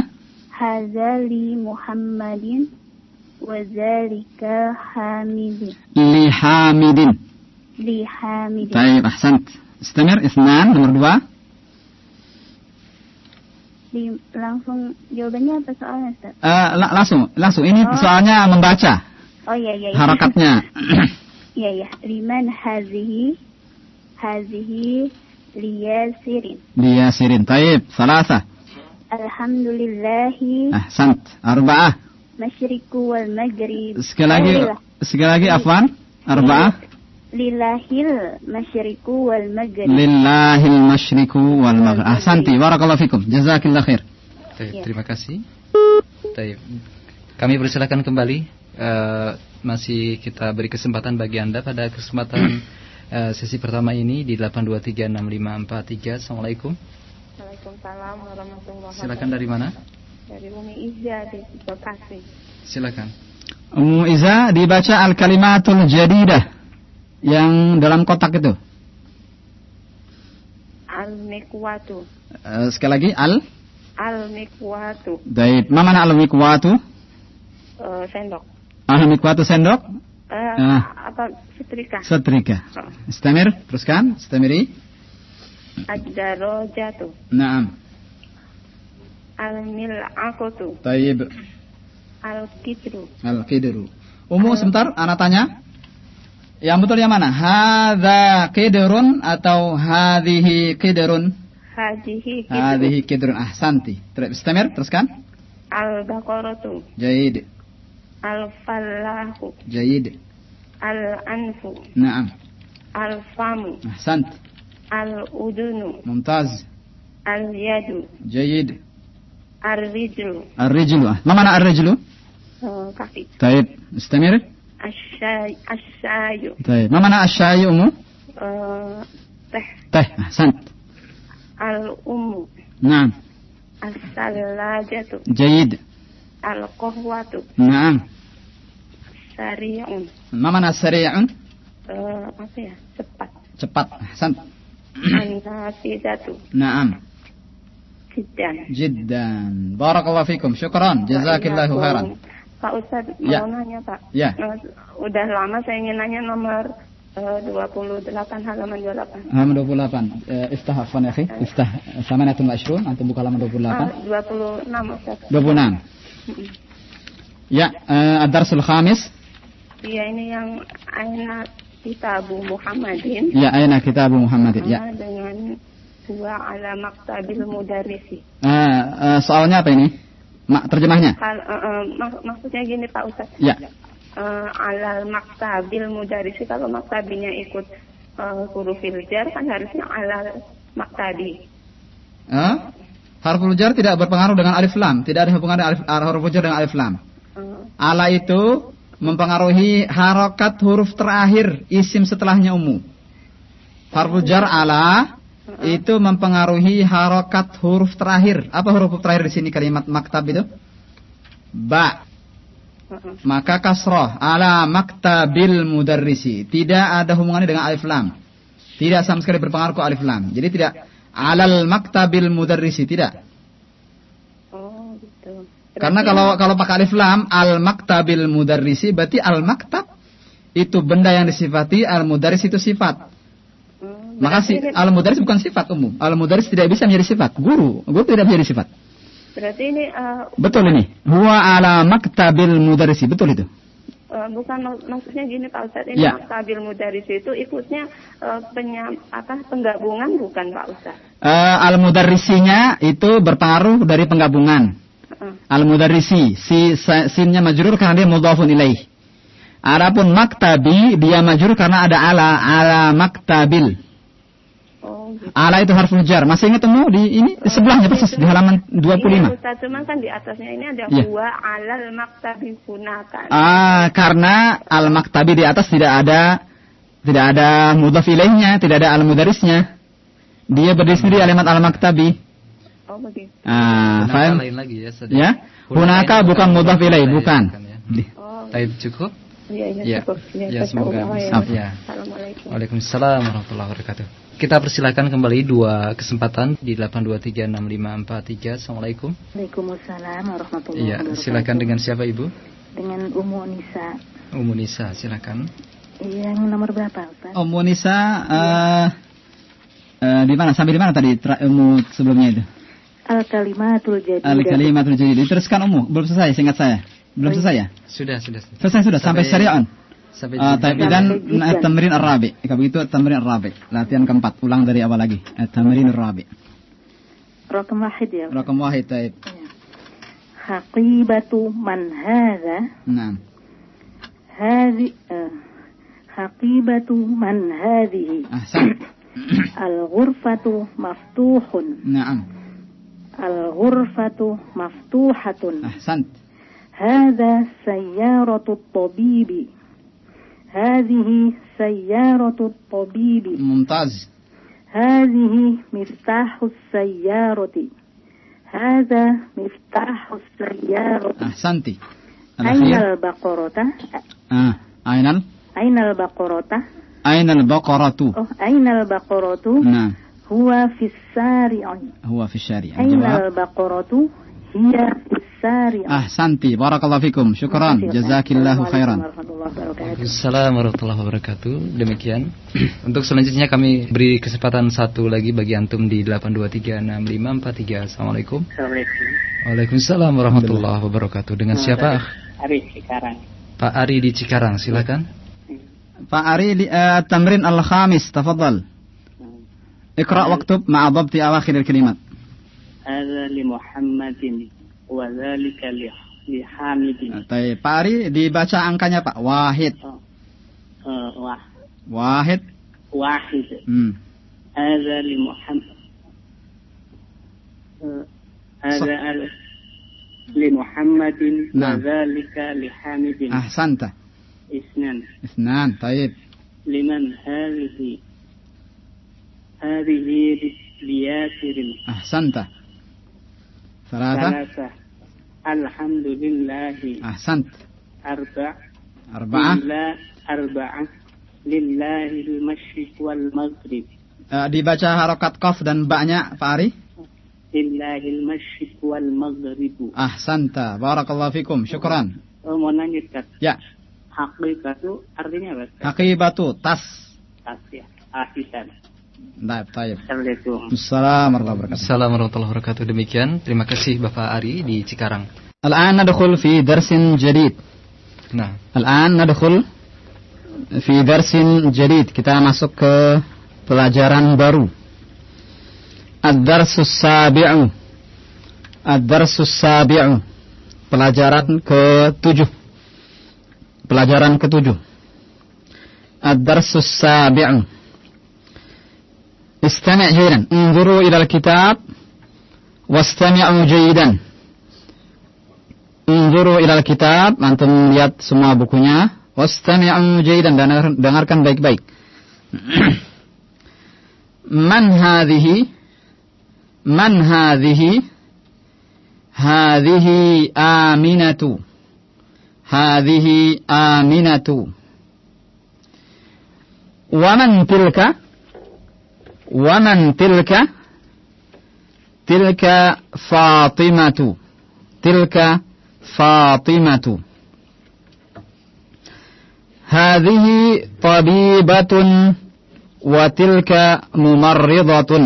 Haza li Muhammadin وذلك حامد لحامد لحامد طيب أحسنت استمر اثنان نمر دوا langsung jawabannya apa soalnya Ustaz? Uh, langsung, langsung. Ini oh. soalnya membaca. Oh iya iya. iya. Harakatnya. iya iya. Liman hazihi hazihi liyasirin. Liyasirin. Taib, salasa. Alhamdulillahi. Ahsant. Arba'ah masyriku wal maghrib. Sekali lagi, Lillah. sekali lagi Afwan, arba'ah. Lillahil masyriku wal maghrib. Lillahil masyriku wal maghrib. Ahsanti, barakallahu fikum. Jazakallahu khair. Taib, ya. terima kasih. Taib. Kami persilakan kembali uh, masih kita beri kesempatan bagi Anda pada kesempatan uh, sesi pertama ini di 8236543. Assalamualaikum. Waalaikumsalam warahmatullahi wabarakatuh. Silakan dari mana? Dari Umi Iza di Bekasi. Silakan. Ummu Iza dibaca al-kalimatul jadidah yang dalam kotak itu. Al-Mikwatu. Eh, sekali lagi al Al-Mikwatu. Baik, ma mana al-mikwatu? Eh, sendok. Al-mikwatu sendok? Eh, Ah. apa setrika? Setrika. Oh. Istamir, teruskan, istamiri. Ad-darajatu. Naam. Al-mil'aqatu. Tayyib. Al-kitru. Al-qidru. Ummu sebentar, anak tanya. Yang betul yang mana? Hadza qidrun atau hadhihi qidrun? Hadihi kitru. Hadhihi qidrun. Ahsanti. Terus istamir, teruskan. Al-baqaratu. Jayyid. Al-fallahu. Jayyid. Al-anfu. Naam. Al-famu. Ahsant. Al-udunu. Mumtaz. Al-yadu. Jayyid. Al-rijlu. Ar-rijlu. Ma mana ar-rijlu? Eh, kaki. Tayyib. Istamir. Asyay. Asyayu. Tayyib. Ma mana asy-syai ummu? Eh, teh. Teh. Ahsant. Al-ummu. Naam. As-salajatu. Jayyid. Al-qahwatu. Naam. Sari'un. Ma mana sari'un? Eh, apa ya? Cepat. Cepat. Ahsant. An-nafidatu. Jiddan. Barakallahu fikum. Syukran. Jazakillahu Pak, khairan. Pak Ustadz, Ya. mau nanya Pak. Ya. Eh, udah lama saya ingin nanya nomor eh, 28 halaman 28. halaman 28. Eh, iftah afwan ya. Iftah 28. Antum buka halaman 28. Ah, 26 Ustadz. 26. Ya, eh, ad-darsul khamis. Iya ini yang Aina Kitabu Muhammadin Ya, aina kitab Muhammad. Ya. Ah, dengan dua ala maktabil mudarisi. Eh, eh, soalnya apa ini? Mak terjemahnya? Kal- eh, eh, mak- maksudnya gini Pak Ustadz. Ya. Eh, alal maktabil mudarisi kalau maktabinya ikut eh, huruf jar kan harusnya alal maktabi. Eh? Harful jar tidak berpengaruh dengan alif lam, tidak ada hubungan dengan alif, huruf jar dengan alif lam. Eh, Ala itu mempengaruhi harokat huruf terakhir isim setelahnya umum. Harful jar ala itu mempengaruhi harokat huruf terakhir. Apa huruf terakhir di sini kalimat maktab itu? Ba. eh. Maka kasroh ala maktabil mudarrisi. Tidak ada hubungannya dengan alif lam. Tidak sama sekali berpengaruh ke alif lam. Jadi tidak alal maktabil mudarrisi. Tidak. Oh gitu. Karena kalau kalau pakai alif lam al maktabil mudarrisi berarti al maktab itu benda yang disifati al mudarris itu sifat. Maka si, al mudarris bukan sifat umum. Al mudarris tidak bisa menjadi sifat. Guru, guru tidak menjadi sifat. Berarti ini eh, Betul ini. Huwa ala maktabil mudarrisi. Betul itu. eh, bukan mak- maksudnya gini Pak Ustadz ini Ya. maktabil mudaris itu ikutnya eh, penyam, apa penggabungan bukan Pak Ustadz. Eh, al mudarrisinya itu berpengaruh dari penggabungan. Heeh. Al mudarrisi si sinnya majrur karena dia mudhafun ilaih. Adapun maktabi dia majrur karena ada ala ala maktabil. Ala itu harful jar. Masih ingat temu di ini di sebelahnya persis di halaman Iya 25. Ustadz cuman kan di atasnya ini ada Iya. huwa alal maktabi gunakan. Ah, karena al maktabi di atas tidak ada tidak ada mudhaf ilaihnya, tidak ada al mudarisnya. Dia berdiri sendiri alimat al maktabi. Oh begitu. Ah, faham? lain lagi ya. Saudara. Ya? Hunaka bukan mudhaf ilaih, bukan. ya. Oh cukup. iya iya Ya. cukup. Iya, Ya, saya semoga ya. Ya. Assalamualaikum. Waalaikumsalam warahmatullahi wabarakatuh. Kita persilakan kembali dua kesempatan di 8236543. Assalamualaikum. Waalaikumsalam warahmatullahi Iya, wabarakatuh. silakan dengan siapa Ibu? Dengan Umu Nisa. Umu Nisa, silakan. Yang nomor berapa, Ustaz? Ummu Nisa eh eh, di mana? Sampai di mana tadi ummu sebelumnya itu? Al kalimatul jadi. Al kalimatul jadid. Diteruskan ummu, belum selesai singkat saya. Belum selesai ya? Sudah, sudah. sudah. Selesai sudah sampai, Sampai- syari'an. Sampai Ah, jumpa. taib idan at-tamrin ar-rabi. Kalau begitu at-tamrin ar-rabi. Latihan keempat. Ulang dari awal lagi. At-tamrin ar-rabi. Rokam wahid ya. Ustaz. Rakam wahid taib. Haqibatu man hadha Naam. هذه آه، حقيبة من هذه Ahsan. الغرفة مفتوح Naam. الغرفة مفتوحة Ahsant. هذا سيارة الطبيب هذه سيارة الطبيب Mumtaz. هذه مفتاح السيارة هذا مفتاح السيارة Ahsanti. أين. البقرة Ah, ainal أين البقرة baqaratu. أو أين البقرة Naam. هو في السارع Huwa fi syari'. أين. البقرة هي في السارع Ahsanti. Barakallahu fikum. Syukran. Jazakillahu khairan. Assalamualaikum warahmatullahi wabarakatuh. Demikian. Untuk selanjutnya kami beri kesempatan satu lagi bagi antum di 8236543. Assalamualaikum. Assalamualaikum. Waalaikumsalam warahmatullahi wabarakatuh. Dengan siapa? Ari sekarang. Pak Ari di Cikarang, silakan. Pak Ari li- eh, tamrin al-khamis. Tafadhal. اقرأ واكتب مع ضبط أواخر الكلمات. هذا لمحمد وذلك لحامد Baik, Pak Ari dibaca angkanya Pak. Wahid. wah Wahid. واحد Hmm. هذا لمحمد هذا ال- لمحمد نعم. وذلك لحامد Ahsanta. اثنان Isnan. Taib. لمن هذه هذه لياسر Ahsanta. Salasa. ثلاثة Alhamdulillahi. Ahsant. Arba. Arba. Lillah, arba. Lillahi al-masyriq wal maghrib. Uh, eh, dibaca harokat kof dan baknya, Pak Ari. Lillahil masyriq wal maghrib. Ahsanta. Barakallahu fikum. Syukran. Oh, mau nanya, Ya. Ya. Hakibatu artinya apa, Ustaz? Hakibatu, tas. Tas, ya. Asisan. Nah, taib. Assalamualaikum. Assalamualaikum warahmatullahi wabarakatuh. Assalamualaikum warahmatullahi wabarakatuh. Demikian, terima kasih Bapak Ari di Cikarang. Al-an nadkhul fi darsin jadid. Nah, al-an nadkhul fi darsin jadid. Kita masuk ke pelajaran baru. Ad-darsu sabi'u. Ad-darsu sabi'u. Pelajaran ke-7. Pelajaran ke-7. Ad-darsu sabi'u. Istami' jayidan. Unzuru ilal kitab. Wastami'u jayidan. Unzuru ilal kitab. Antum lihat semua bukunya. واستمعوا jayidan. Dengarkan baik-baik. Man هذه Man هذه هذه aminatu. هذه aminatu. Waman tilka. Waman tilka? Tilka Fatimatu. Tilka Fatimatu. هذه tabibatun وتلك ممرضة mumarridatun.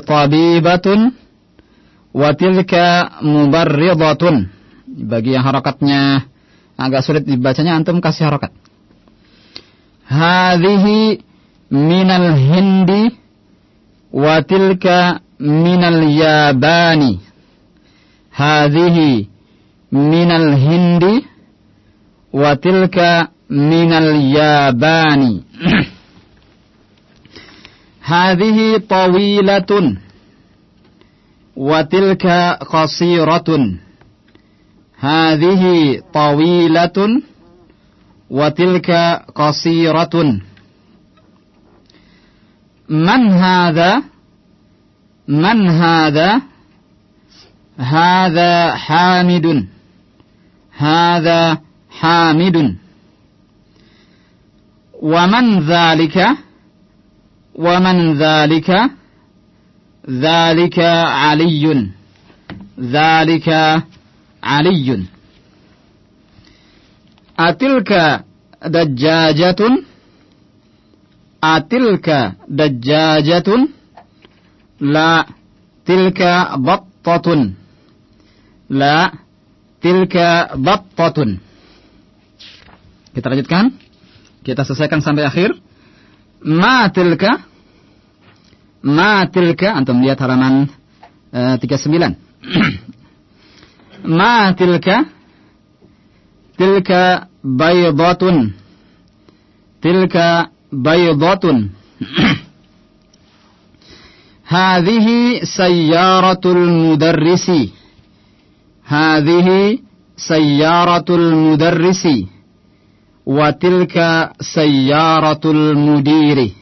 طبيبة tabibatun ممرضة. Bagi yang harakatnya agak sulit dibacanya antum kasih harakat. هذه minal hindi wa tilka minal yabani. Hadhihi minal hindi wa tilka minal yabani. Hadhihi tawilatun wa tilka qasiratun. Hadhihi tawilatun wa tilka qasiratun. من هذا؟ من هذا؟ هذا حامد. هذا حامد. ومن ذلك؟ ومن ذلك؟ ذلك علي. ذلك علي. أتلك دجاجة؟ atilka dajjajatun? La tilka battatun. La tilka battatun. Kita lanjutkan. Kita selesaikan sampai akhir. Ma tilka? Ma tilka? Antum lihat halaman eh, uh, 39 ma tilka? Tilka baydatun. Tilka baydatun. Hadhihi sayyaratul mudarrisi. Hadhihi sayyaratul mudarrisi. Wa tilka sayyaratul mudiri.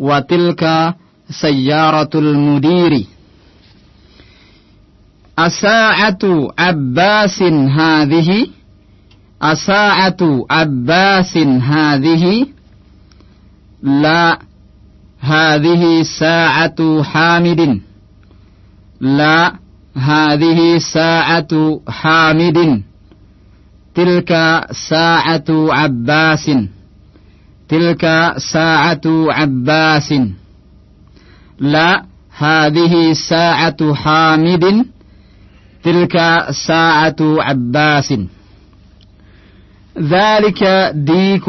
Wa tilka sayyaratul mudiri. Asa'atu abbasin hadhihi Asa'atu abbasin hadhihi لا هذه ساعة حامد لا هذه ساعة حامد تلك ساعة عباس تلك ساعة عباس لا هذه ساعة حامد تلك ساعة عباس ذلك ديك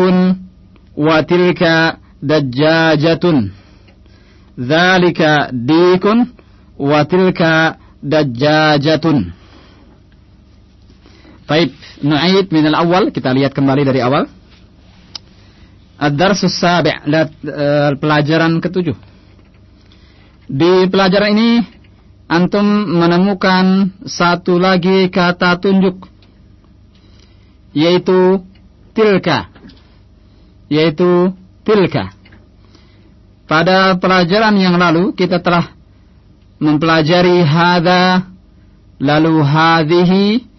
وتلك dajjajatun dzalika dikun wa tilka dajjajatun Baik, nu'aid min al-awwal kita lihat kembali dari awal. Ad-darsus sabi' lihat uh, e, pelajaran ketujuh. Di pelajaran ini antum menemukan satu lagi kata tunjuk yaitu tilka yaitu tilka Pada pelajaran yang lalu kita telah mempelajari hadha lalu hadhihi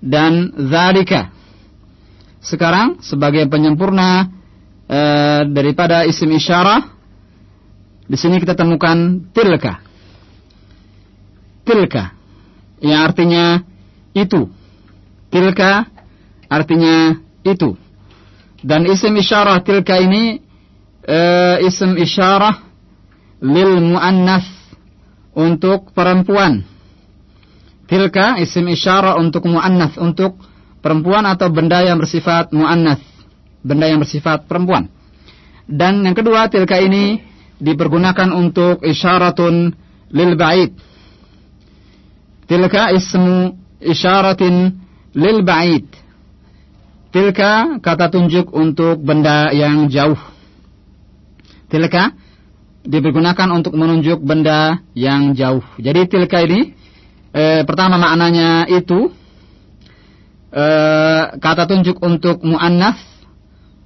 dan zalika. Sekarang sebagai penyempurna e, daripada isim isyarah di sini kita temukan tilka. Tilka yang artinya itu. Tilka artinya itu. Dan isim isyarah tilka ini e, isim isyarah lil muannas untuk perempuan. Tilka isim isyarah untuk muannas untuk perempuan atau benda yang bersifat muannas, benda yang bersifat perempuan. Dan yang kedua tilka ini dipergunakan untuk isyaratun lil ba'id. Tilka ismu isyaratin lil ba'id. Tilka kata tunjuk untuk benda yang jauh. Tilka dipergunakan untuk menunjuk benda yang jauh. Jadi tilka ini e, pertama maknanya itu e, kata tunjuk untuk muannas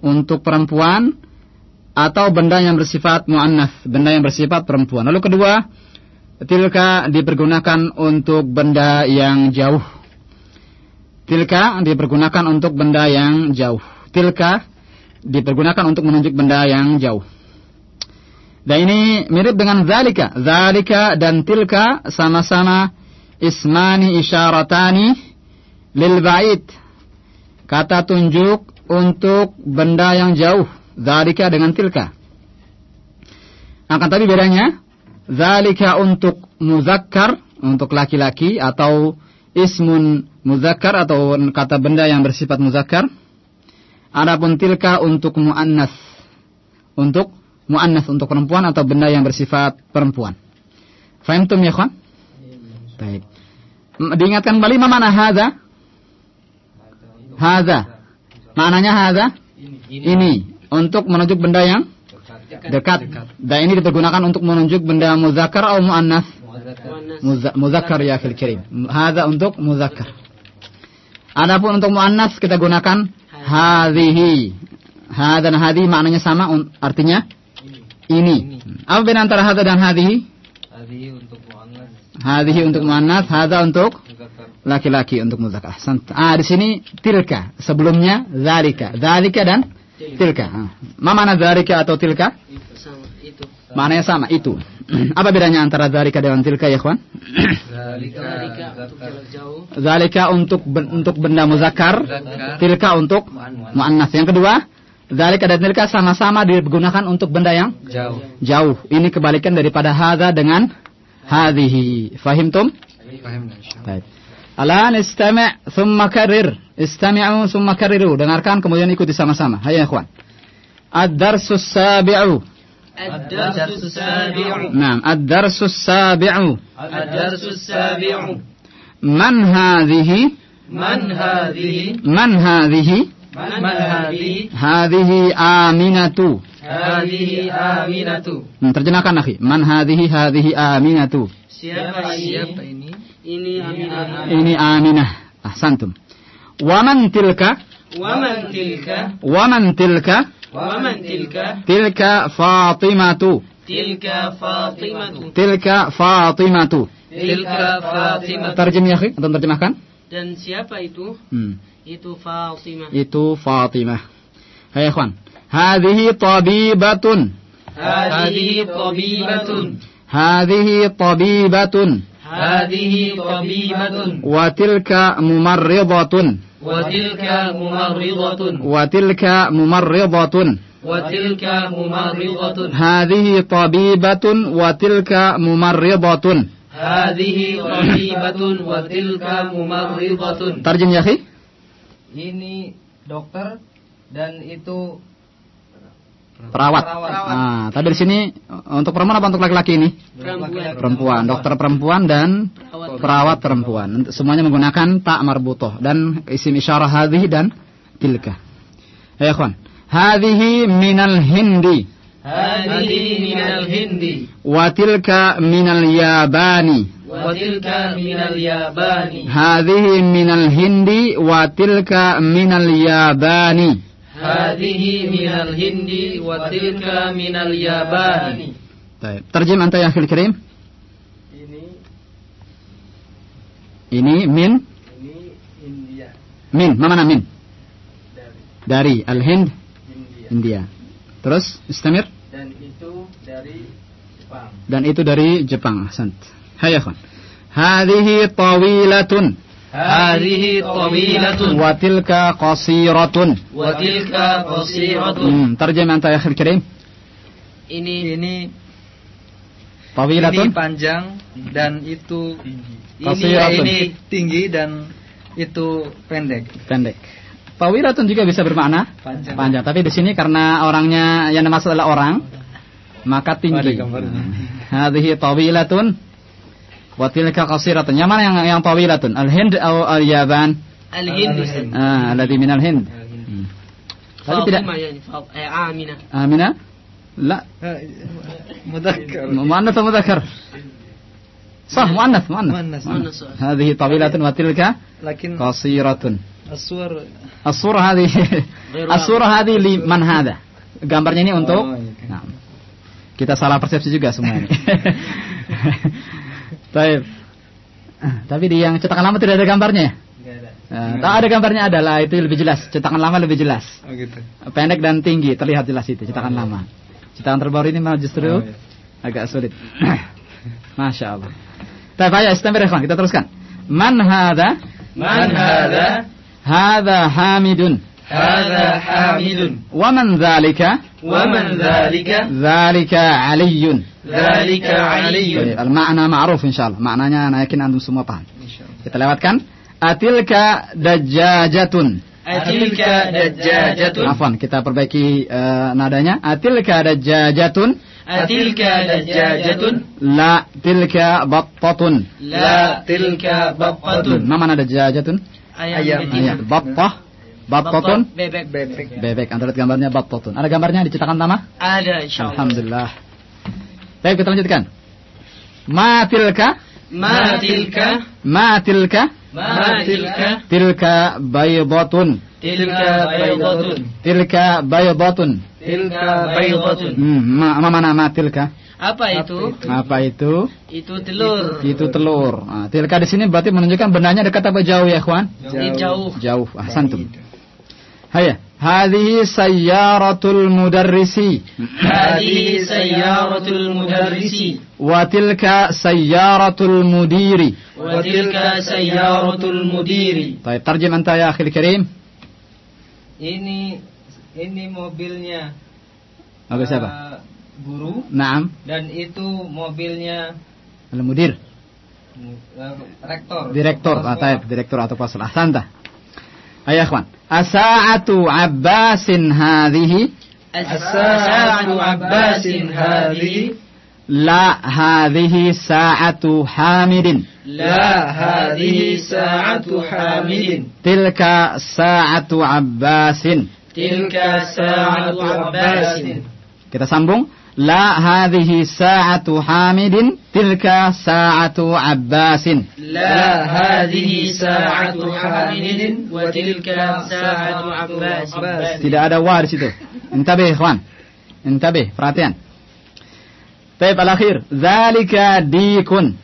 untuk perempuan atau benda yang bersifat muannas, benda yang bersifat perempuan. Lalu kedua, tilka dipergunakan untuk benda yang jauh. Tilka dipergunakan untuk benda yang jauh. Tilka dipergunakan untuk menunjuk benda yang jauh. Dan ini mirip dengan zalika. Zalika dan tilka sama-sama ismani isyaratani lil ba'id. Kata tunjuk untuk benda yang jauh. Zalika dengan tilka. Akan tapi bedanya, zalika untuk muzakkar, untuk laki-laki atau ismun muzakkar atau kata benda yang bersifat muzakkar. Adapun tilka untuk muannas. Untuk muannas untuk perempuan atau benda yang bersifat perempuan. Fahimtum ya kawan? Baik. Diingatkan kembali mana hadza? Hadza. Maknanya hadza? Ini. Untuk menunjuk benda yang dekat. Dan ini dipergunakan untuk menunjuk benda muzakkar atau muannas? Muzakkar ya akhil kirim. Hadza untuk muzakkar. Adapun untuk muannas kita gunakan hadhihi. Hadza dan hadhi maknanya sama artinya ini. Apa beda antara hadza dan hadhihi? Hadhihi untuk muannas. Hadhihi untuk muannas, hadza untuk laki-laki untuk muzakkar. Ah di sini tilka, sebelumnya zalika. Zalika dan tilka. Ah. Ma mana zalika atau tilka? Sama. Maknanya sama, itu. Apa bedanya antara zalika dengan tilka ya, kawan? Zalika untuk jarak jauh. Zalika untuk ben- untuk benda muzakkar, tilka untuk muannas. Yang kedua, zalika dan tilka sama-sama digunakan untuk benda yang Jauh. jauh. Ini kebalikan daripada hadza dengan hadhihi. Fahimtum? Baik. Alan istami' thumma karrir. Istami'u thumma karriru. Dengarkan kemudian ikuti sama-sama. Hayya ikhwan. Ad-darsus sabi'u. الدرس السابع Naam, ad-darsus sabi'u. الدرس السابع Man hadhihi? من هذه Man hadhihi? من هذه Hadhihi aminatu. هذه آمنة Hmm, terjemahkan akhi. Man hadhihi? Hadhihi aminatu. siapa Siapa ini ini? ini Aminah Ini aminah. Ahsantum. Wa man tilka? ومن تلك Wa man tilka? ومن تلك Tilka Fatimatu. تلك فاطمة Tilka Fatimatu. تلك فاطمة Terjem ya akhi, antum terjemahkan? dan siapa itu Hmm. itu Fatimah Itu Fatimah. Hai ikhwan. Hadhihi tabibatun. هذه طبيبة Hadhihi tabibatun. هذه طبيبة Wa tilka mumarridatun. وتلك ممرضة Wa tilka mumarridatun. وتلك ممرضة Hadhihi tabibatun wa tilka mumarridatun. هذه طبيبة وتلك ممرضة Terjem ya akhi? Ini dokter dan itu Perawat. Nah, tadi di sini untuk perempuan apa untuk laki-laki ini? perempuan Perempuan, dokter perempuan dan perawat perawat perempuan. Semuanya menggunakan tak marbutoh dan isim isyarah hadhi dan tilka. Ya ikhwan, hadhihi minal hindi. hadhi minal hindi. Wa tilka minal yabani. Wa tilka minal yabani. hadhi minal hindi wa tilka minal yabani. hadhi minal hindi wa tilka minal yabani. Baik, terjemah anta. Ini min? Ini India. Min, mana min? Dari. Al-Hind? India. Terus, istamir? Dan itu dari Jepang. Dan itu dari Jepang, Ahsant. Hai khan Hadhihi tawilatun. Hadhihi tawilatun. Wa tilka qasiratun. Wa tilka qasiratun. Hmm, terjemah ya. Ini ini Tawilatun? Ini panjang dan itu ini, ini tinggi dan itu pendek. Pendek. Tawilatun juga bisa bermakna panjang. panjang. Tapi di sini karena orangnya yang dimaksud adalah orang, maka tinggi. Hadhihi tawilatun wa tilka qasiratun. Yang mana yang yang tawilatun? Al-Hind atau al-Yaban? Al-Hind. Ah, alladhi min al-Hind. Hmm. Tapi tidak. Fatimah. Ya, Aminah. Eh, Aminah. آمنة Amina? La, Mudakkar. muannath atau mudzakkar? صح مؤنث مؤنث مؤنث. مؤنث. هذه طويلة وتلك Lakin قصيرة aswar الصورة هذه غير الصورة هذه لمن هذا gambarnya ini untuk Oh, iya. Nah, kita salah persepsi juga semua ini Baik. Tapi di yang cetakan lama tidak ada gambarnya ya? Enggak ada. Nah, tak ada gambarnya adalah itu lebih jelas. Cetakan lama lebih jelas. Oh gitu. Pendek dan tinggi terlihat jelas itu cetakan lama. Cetakan terbaru ini malah justru oh, iya. agak sulit. Masya Allah. Tapi ya istimewa ikhwan, kita teruskan. Man hada? Man hada? Hada hamidun. Hada hamidun. Wa man dhalika? Wa man dhalika? Dhalika aliyun. Dhalika aliyun. Al-ma'na ma'ruf insyaAllah. Maknanya, saya yakin Anda semua paham. Kita lewatkan. Atilka dajajatun. Atilka dajjajatun. Afwan, kita perbaiki uh, nadanya. Atilka dajjajatun. Atilka dajjajatun. La tilka battatun. La tilka battatun. Ma mana dajjajatun? Ayam. Ayam. Battah. Battatun. Bebek. Bebek. Ya. Bebek. Anda lihat gambarnya battatun. Ada gambarnya dicetakkan nama? Ada insyaallah. Alhamdulillah. Baik, kita lanjutkan. Ma tilka? Ma tilka? Ma tilka? ما تلك Tilka baydatun. تلك بيضة Tilka baydatun. تلك بيضة Hmm, ma, ma mana ma tilka? apa itu Apa itu? itu telur Itu telur. Nah, tilka di sini berarti menunjukkan benarnya dekat apa jauh ya, ikhwan? ini jauh Jauh. Ahsantum. Haya, hadhihi sayyaratul mudarrisi هذه سيارة المدرس wa tilka sayyaratul mudiri. وتلك سيارة المدير Baik, tarjim anta ya akhil karim. Ini ini mobilnya Mobil siapa? eh, guru Naam, dan itu mobilnya al-mudir. Rektor. Direktur, ah, taib, direktur atau fasal. Ahsanta. Ayo ya, ikhwan. Asa'atu Abbasin hadhihi. Asa'atu Abbasin hadhihi. La hadhihi sa'atu Hamidin. La hadhihi sa'atu Hamidin. Tilka sa'atu Abbasin. Tilka sa'atu Abbasin. Kita sambung. لا هذه ساعة حامد تلك ساعة عباس. لا هذه ساعة حامد وتلك ساعة عباس. tidak ada war situ انتبه إخوان. انتبه فراتين. طيب الأخير. ذلك ديكن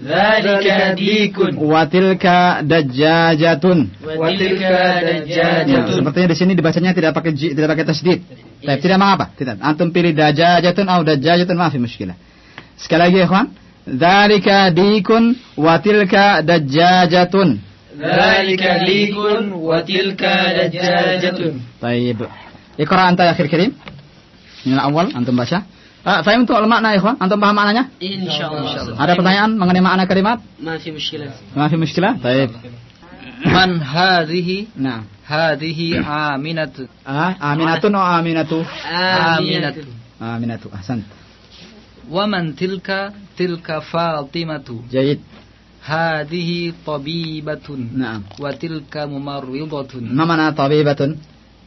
ذلك ديك Wa tilka dajjajatun. وتلك Ya, دجاجة sepertinya di sini dibacanya tidak pakai ji, tidak pakai tasdid. Taib, tidak mengapa. Tidak. Antum pilih dajjajatun atau dajjajatun, maaf muskilah. Sekali lagi, ikhwan. Zalika dikun wa tilka dajjajatun. ذلك ديك وتلك دجاجة Taib. Iqra anta ya akhir kirim. Yang awal antum baca. Ah, faham untuk makna ikhwan? Antum paham maknanya? إن شاء الله Ada pertanyaan mengenai makna kalimat? ما في مشكلة Ma fi muskilah? Taib. Man hadhihi Nah. hadhihi aminatu. Ah, aminatun o aminatu? Aminatu. Aminatu. Ahsan. Wa man tilka tilka Fatimatu. Jayid. Hadhihi tabibatun. Naam. Wa tilka mumarridatun. Ma mana tabibatun?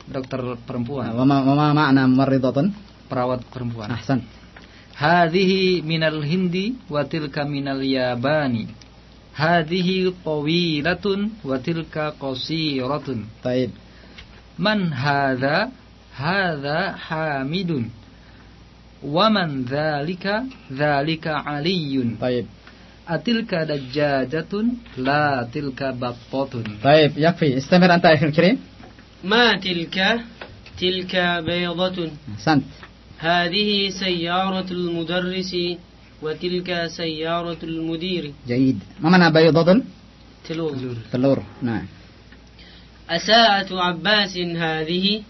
Dokter perempuan, Wa ma, wa ma ma'na mumarridatun? perawat perempuan. Ahsan. Hadhihi minal hindi wa tilka minal yabani. Hadhihi tawilatun wa tilka qasiratun. Taib. Man hadha? Hadha Hamidun. Wa man dhalika? Dhalika Aliyun. Taib. Atilka dajjajatun? La tilka battatun. Taib. Yakfi. Istamir anta akhir kirim. ما تلك تلك بيضة Ahsan. هذه سيارة المدرس وتلك سيارة المدير. Jayid. Ma mana baydatun? تلور. Telur. Nah. أساعة عباس هذه؟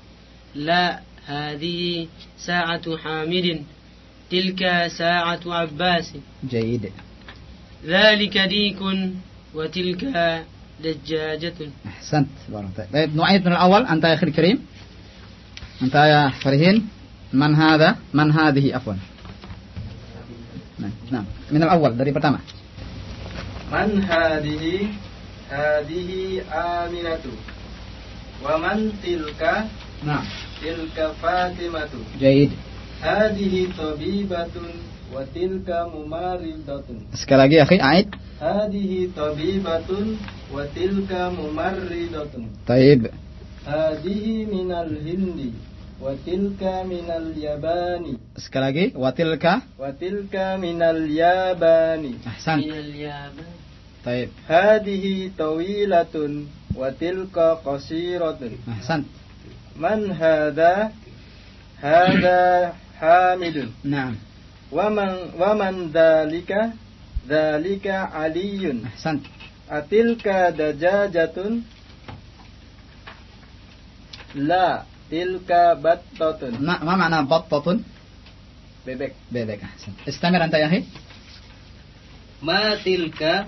لا هذه ساعة حامد. تلك ساعة عباس. Jayid. ذلك ديك وتلك دجاجة. أحسنت. بارك طيب نعيد من الأول. أنت يا أخي الكريم. أنت يا فرهين man hadha? Man hadhihi afwan. Nah nah. Min al-awwal dari pertama. Man hadhihi hadhihi aminatu. Wa man tilka nah. tilka fatimatu. Jaid. Hadhihi tabibatun wa tilka mumaridatun sekali lagi akhi aid. Hadhihi tabibatun wa tilka mumaridatun taib. Hadhihi minal hindi. Watilka minal yabani. Sekali lagi, watilka. Watilka minal yabani. Ahsan. Minal yabani. Taib. Hadihi tawilatun watilka qasiratun. Ahsan. Man hada? Hada hamidun. Naam. Waman waman dalika? Dalika aliyun. Ahsan. Atilka dajajatun? La. tilka battatun ما ما معنى بطة bebek بيبك أحسنت استمر أنت يا أخي ما تلك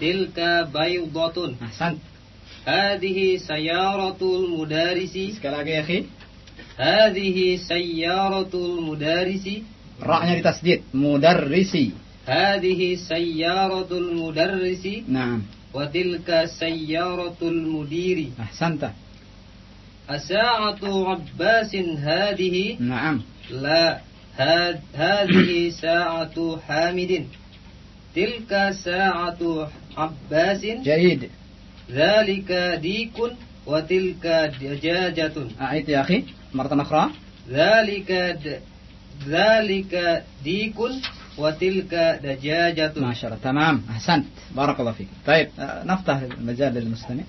تلك بيضة أحسنت هذه سيارة المدارس sekali lagi ya أخي هذه سيارة المدارس رأينا لتسديد مدرسي هذه سيارة المدرس نعم وتلك سيارة المدير أحسنت الساعة عباس هذه نعم. لا هاد هذه ساعة حامد. تلك ساعة عباس جيد. ذلك ديك وتلك دجاجة. أعيد يا أخي مرة أخرى. ذلك د... ذلك ديك وتلك دجاجة. ما شاء الله. تمام. أحسنت. بارك الله فيك. طيب آه، نفتح المجال للمستمع.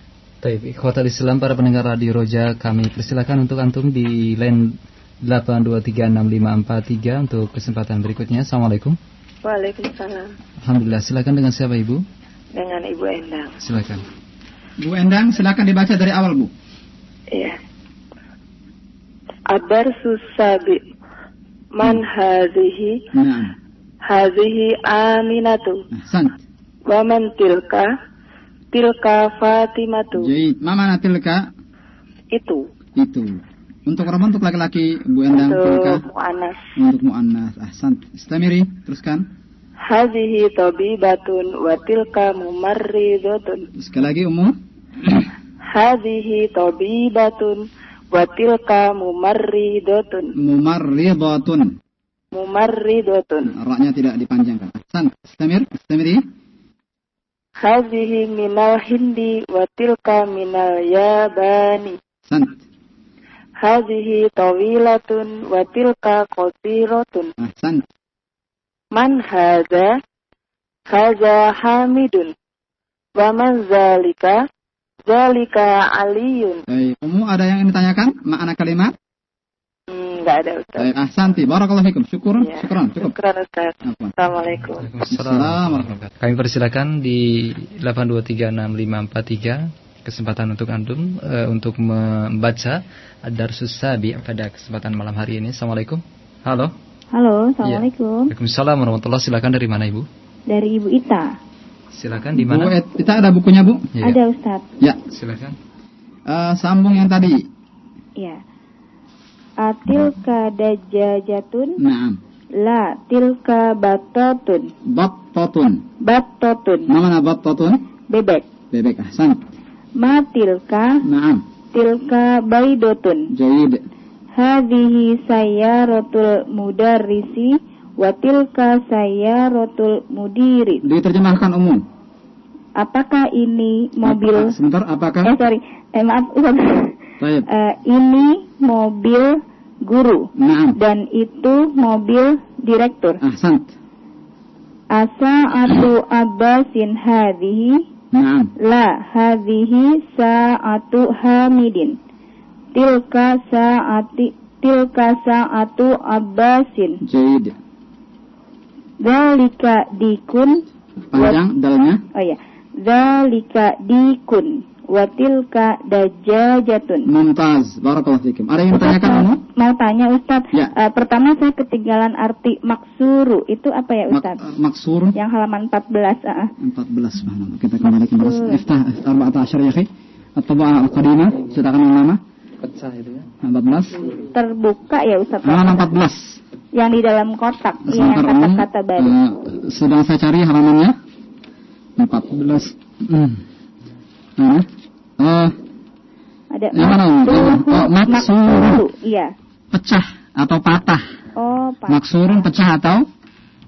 Taib, Ikhwatal Islam, para pendengar Radio Roja, kami persilakan untuk antum di line 8236543 untuk kesempatan berikutnya. Assalamualaikum. Waalaikumsalam. Alhamdulillah, silakan dengan siapa Ibu? Dengan Ibu Endang. Silakan. Bu Endang, silakan dibaca dari awal Bu. Iya. Abar susabi man hmm. hazihi nah. hazihi aminatu. Ahsan. Wa man Tilka Fatimatu. Jadi, ma mana tilka? Itu. Itu. Untuk perempuan untuk laki-laki Bu Endang tilka. Untuk mu'anas. Untuk muannas. Ahsan. Istamiri, teruskan. Hadhihi tabibatun wa tilka mumarridatun. Sekali lagi Ummu. Hadhihi tabibatun wa tilka mumarridatun. Mumarridatun. Mumarridatun. Ra-nya tidak dipanjangkan. Ahsan. Istamir, istamiri. Hadhihi minal hindi wa tilka minal yabani. Ahsan. Hadhihi tawilatun wa tilka qasiratun. Ahsan. Man hadha? Hadha Hamidun. Wa man zalika? Zalika Aliyun. Baik, Ummu ada yang ingin ditanyakan? Makna kalimat? Enggak ada Ustaz. Baik, ahsanti. Barakallahu fikum. Syukur, Ya. syukran, cukup. Syukran Ustaz. Assalamualaikum. Assalamualaikum. Kami persilakan di 8236543 kesempatan untuk antum eh, untuk membaca Ad-Darsus Sabi pada kesempatan malam hari ini. Assalamualaikum. Halo. Halo, Assalamualaikum. Waalaikumsalam warahmatullahi Silakan dari mana Ibu? Dari Ibu Ita. Silakan di mana? eh, kita ada bukunya, Bu? Iya. Ada Ustadz. Ya. Silakan. Eh, sambung yang tadi. Ya. Atilka dajajatun. Naam. La tilka batatun. Battatun. Batatun. Ma mana battatun? Bebek. Bebek. Ahsan. Ma tilka. Naam. Tilka baidotun. Jayyid. Hadhihi sayyaratul mudarrisi. Wa tilka sayyaratul mudiri. Diterjemahkan umum. Apakah ini mobil... Apa- sebentar, apakah? Eh sorry. Eh maaf. Baik. Eh, ini mobil guru Naam. dan itu mobil direktur. Ahsan. Asa atu abbasin hadhihi Naam. la hadhihi sa'atu hamidin. Tilka sa'ati tilka sa'atu abbasin. Jayyid. Zalika dikun Panjang dalnya. oh ya. Zalika dikun wa tilka dajajatun. Mumtaz. Barakallahu fikum. Ada yang Ustaz, ditanyakan mau, tanya Ustadz, Ya. eh, pertama saya ketinggalan arti maksuru, itu apa ya Mak Ustadz? eh, maksur Yang halaman 14, ah. 14 subhanallah. Kita kembali ke balas. Iftah 14 ya, akhi. At-tabaa al-qadimah. Silakan yang nama. Pecah itu ya. 14. terbuka ya Ustadz? Halaman 14. Yang di dalam kotak, yang kata-kata baru. Eh, sedang saya cari halamannya. 14. Hmm. Nah. Eh, Ada yang mana, Oh, maksuru, Iya. pecah atau patah. Oh, patah. Maksurun pecah atau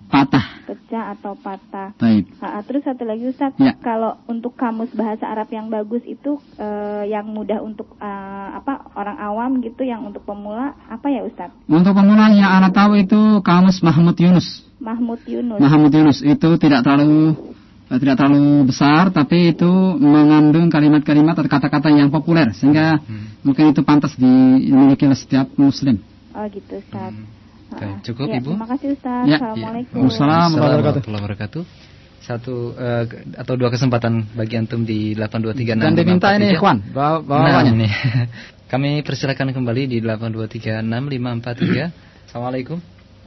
patah. Pecah atau patah. Baik. Ah, ah, terus satu lagi Ustadz, Ya. kalau untuk kamus bahasa Arab yang bagus itu eh, yang mudah untuk eh, apa orang awam gitu, yang untuk pemula apa ya Ustadz? Untuk pemula yang anak tahu itu kamus Mahmud Yunus. Mahmud Yunus. Mahmud Yunus itu tidak terlalu tidak terlalu besar tapi itu mengandung kalimat-kalimat atau kata-kata yang populer sehingga mungkin itu pantas dimiliki oleh setiap muslim. Oh gitu Ustaz. Baik, Ah, cukup, ya, Ibu? Terima kasih Ustaz. Ya. Assalamualaikum. Waalaikumsalam warahmatullahi wabarakatuh. Satu eh, ke- atau dua kesempatan bagi antum di 823 Dan diminta ini ikhwan, bawa Nah, ini. Kami persilakan kembali di 8236543. Assalamualaikum.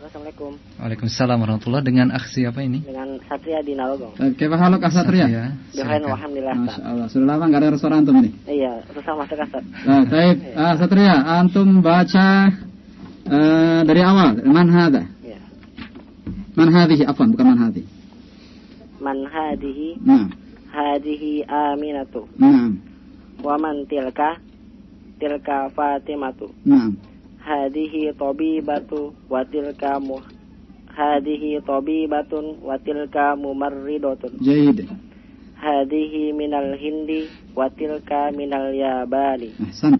Assalamualaikum. Waalaikumsalam warahmatullahi dengan aksi apa ini? Dengan Satria di Nalogong. Oke, Pak Haluk Asatria. Ya, Doain silakan. alhamdulillah. Masya. Allah, sudah lama nggak ada restoran antum ini. Iya, susah masuk Ustaz. Nah, baik, ah, Satria, antum baca eh, dari awal. Man hada? Iya. Man hadhihi? Afwan, bukan man hadhi. Man hadihi Nah, hadihi aminatu. nah, Wa man tilka tilka Fatimatu. nah. Hadihi tabibatu wa tilka mu Hadihi tabibatun wa tilka mumarridatun. Jayyid. Hadihi minal hindi wa tilka minal yabani. Ahsan.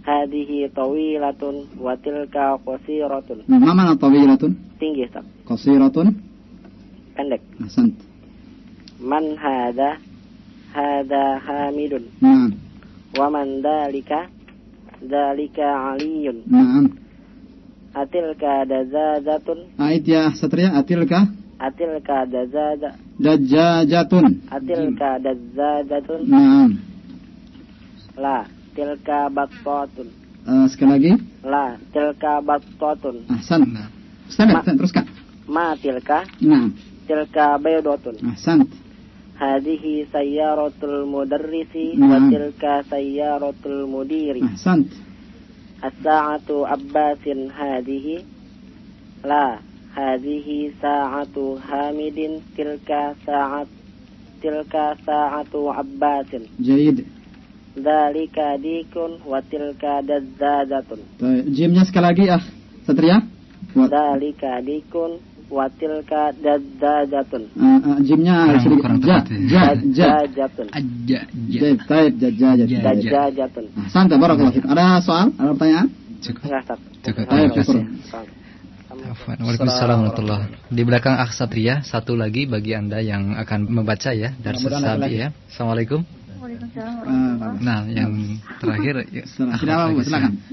Hadihi tawilatun wa tilka qasiratun. Ma mana tawilatun? Tinggi, Ustaz. Qasiratun? Pendek. Ahsan. Man hada hada hamidun Nah, wa man dalika dalika aliyun nah. atilka dazazatun Ait ya Satria, atilka atilka dazaza dajjajatun. atilka dazazatun Nah, la tilka battatun eh, sekali lagi. la tilka battatun Ahsan. Ustaz, teruskan. ma tilka Nah, tilka baydatun ahsan هذه سيارة المدرس نعم. وتلك سيارة المدير أحسنت الساعة عباس هذه لا هذه ساعة حامد تلك ساعة تلك ساعة عباس جيد ذلك ديك وتلك دزازة طيب جيمnya sekali lagi ah Satria Wa- ذلك watilka dadadatun. Uh, ah, ah, jimnya sedikit kurang jat ja, ja, jajatun. Baik, jajajatun. Santai. Ada soal? Ada pertanyaan? Cukup. Cukup. Cukup. Terima kasih. Waalaikumsalam warahmatullahi Di belakang Aksatria satu lagi bagi Anda yang akan membaca ya dari Sabi ya. Assalamualaikum. Waalaikumsalam ah, Nah, yang terakhir ya. silakan.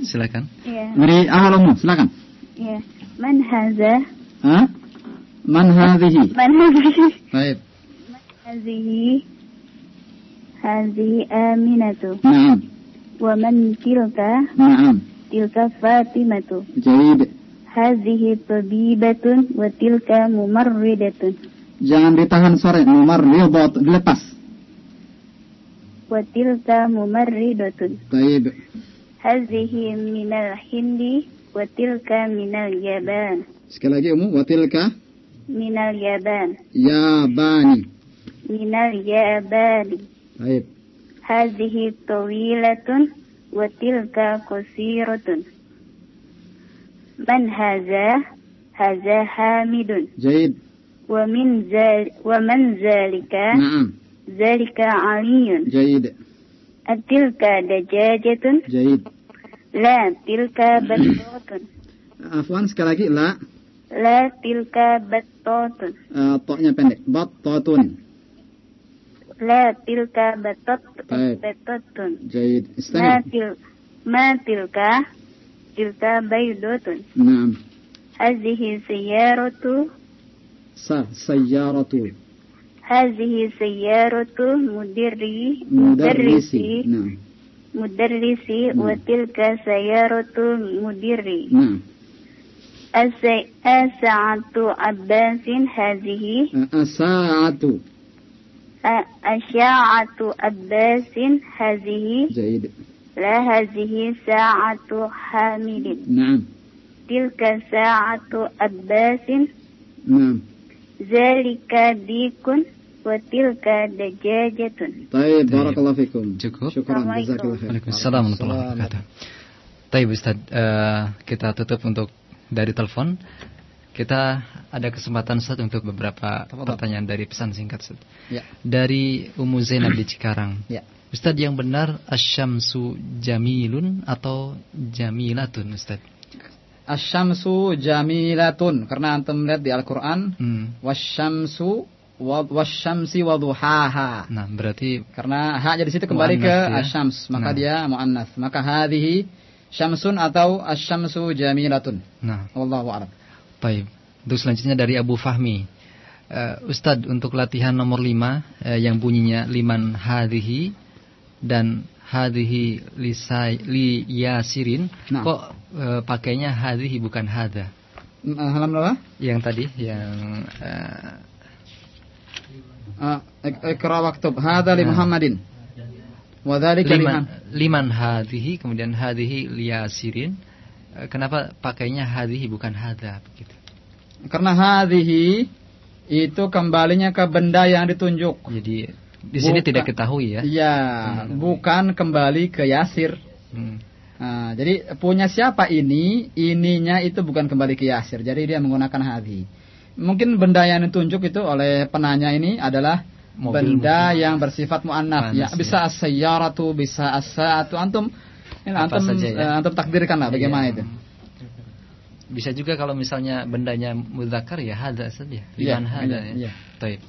Silakan. Iya. Silakan. Dari silakan. Ya. Man haza? Hah? Man hadhihi? Man hazihi? Baik. Hazihi. Hazihi Aminatu. Naam. Wa man tilka? Naam. Tilka Fatimatu. Jayid. Hazihi tabibatun wa tilka mumarridatun. Jangan ditahan sore, nomor ribot dilepas. Wa tilka mumarridatun. Baik. Hazihi minal hindi wa tilka minal yaban. Sekali lagi umum, watilka Minal yaban. yabani. Minal yabani. Baik. Hazihi tawilatun wa tilka qasiratun. Man haza? Haza hamidun. Jayid. Wa min zal wa man zalika? Naam. Zalika aliyun. Jayid. Atilka dajajatun? Jayid. La tilka battatun. Afwan sekali lagi la La tilka battatun. Uh, eh, Toknya pendek. Batatun. La tilka battat. Battatun. jaid Istana. Ma, til, ma tilka. Tilka baydatun. Naam. Hazihi sayyaratu. Sa. Sayyaratu. Hazihi sayyaratu mudirri. Mudarrisi. Naam. Mudarrisi. Wa tilka sayyaratu mudirri. Naam. As-sa'atu abbasin hadihi. As-sa'atu. As-sa'atu abbasin hadihi. Zaid. La hadihi sa'atu hamidin. Naam. Tilka sa'atu abbasin. Naam. Zalika dikun Watilka dajajatun. Baik, barakallahu fikum. Cukup. Syukran. Waalaikumsalam warahmatullahi wabarakatuh. Baik, Ustaz, uh, kita tutup untuk dari telepon. Kita ada kesempatan Ustaz untuk beberapa Tafadhol. pertanyaan dari pesan singkat Ustaz. Ya. Dari Ummu Zainab di Cikarang. Ya. Ustaz yang benar asyamsu jamilun atau jamilatun Ustaz? Asyamsu jamilatun karena antum lihat di Al-Qur'an Hmm. wasyamsu wa- wasyamsi waduhaha. Nah, berarti Karena haknya di situ kembali ke ya. asyams, maka Nah. dia muannas. Maka hadhihi syamsun atau asyamsu jamilatun. nah, Wallahu a'lam. baik. Untuk selanjutnya dari Abu Fahmi. Eh, Ustadz untuk latihan nomor 5 yang bunyinya liman hadhihi dan hadhihi li yasirin Nah. kok eh, pakainya hadhihi bukan hada Mm, Halaman berapa? yang tadi yang eh, Ah, ik- Ikra waktub hadza li Nah. Muhammadin. Wa dzalika liman, liman. hadhihi kemudian hadhihi li yasirin Eh, kenapa pakainya hadhihi bukan hada begitu Karena hadhihi itu kembalinya ke benda yang ditunjuk. jadi di sini Bukan. tidak ketahui ya Iya, bukan kembali ke Yasir. Hmm. Nah, jadi punya siapa ini? Ininya itu bukan kembali ke Yasir. Jadi dia menggunakan hadhi. Mungkin benda yang ditunjuk itu oleh penanya ini adalah Mobil benda mungkin. yang bersifat muannats. Ya, bisa as-sayyaratu, bisa as-sa'atu. Antum ini Apa antum saja ya? eh, antum takdirkan lah bagaimana Iya. itu. Bisa juga kalau misalnya bendanya mudzakkar ya hada saja. Iya, Liman iya, ya. iya. Taib.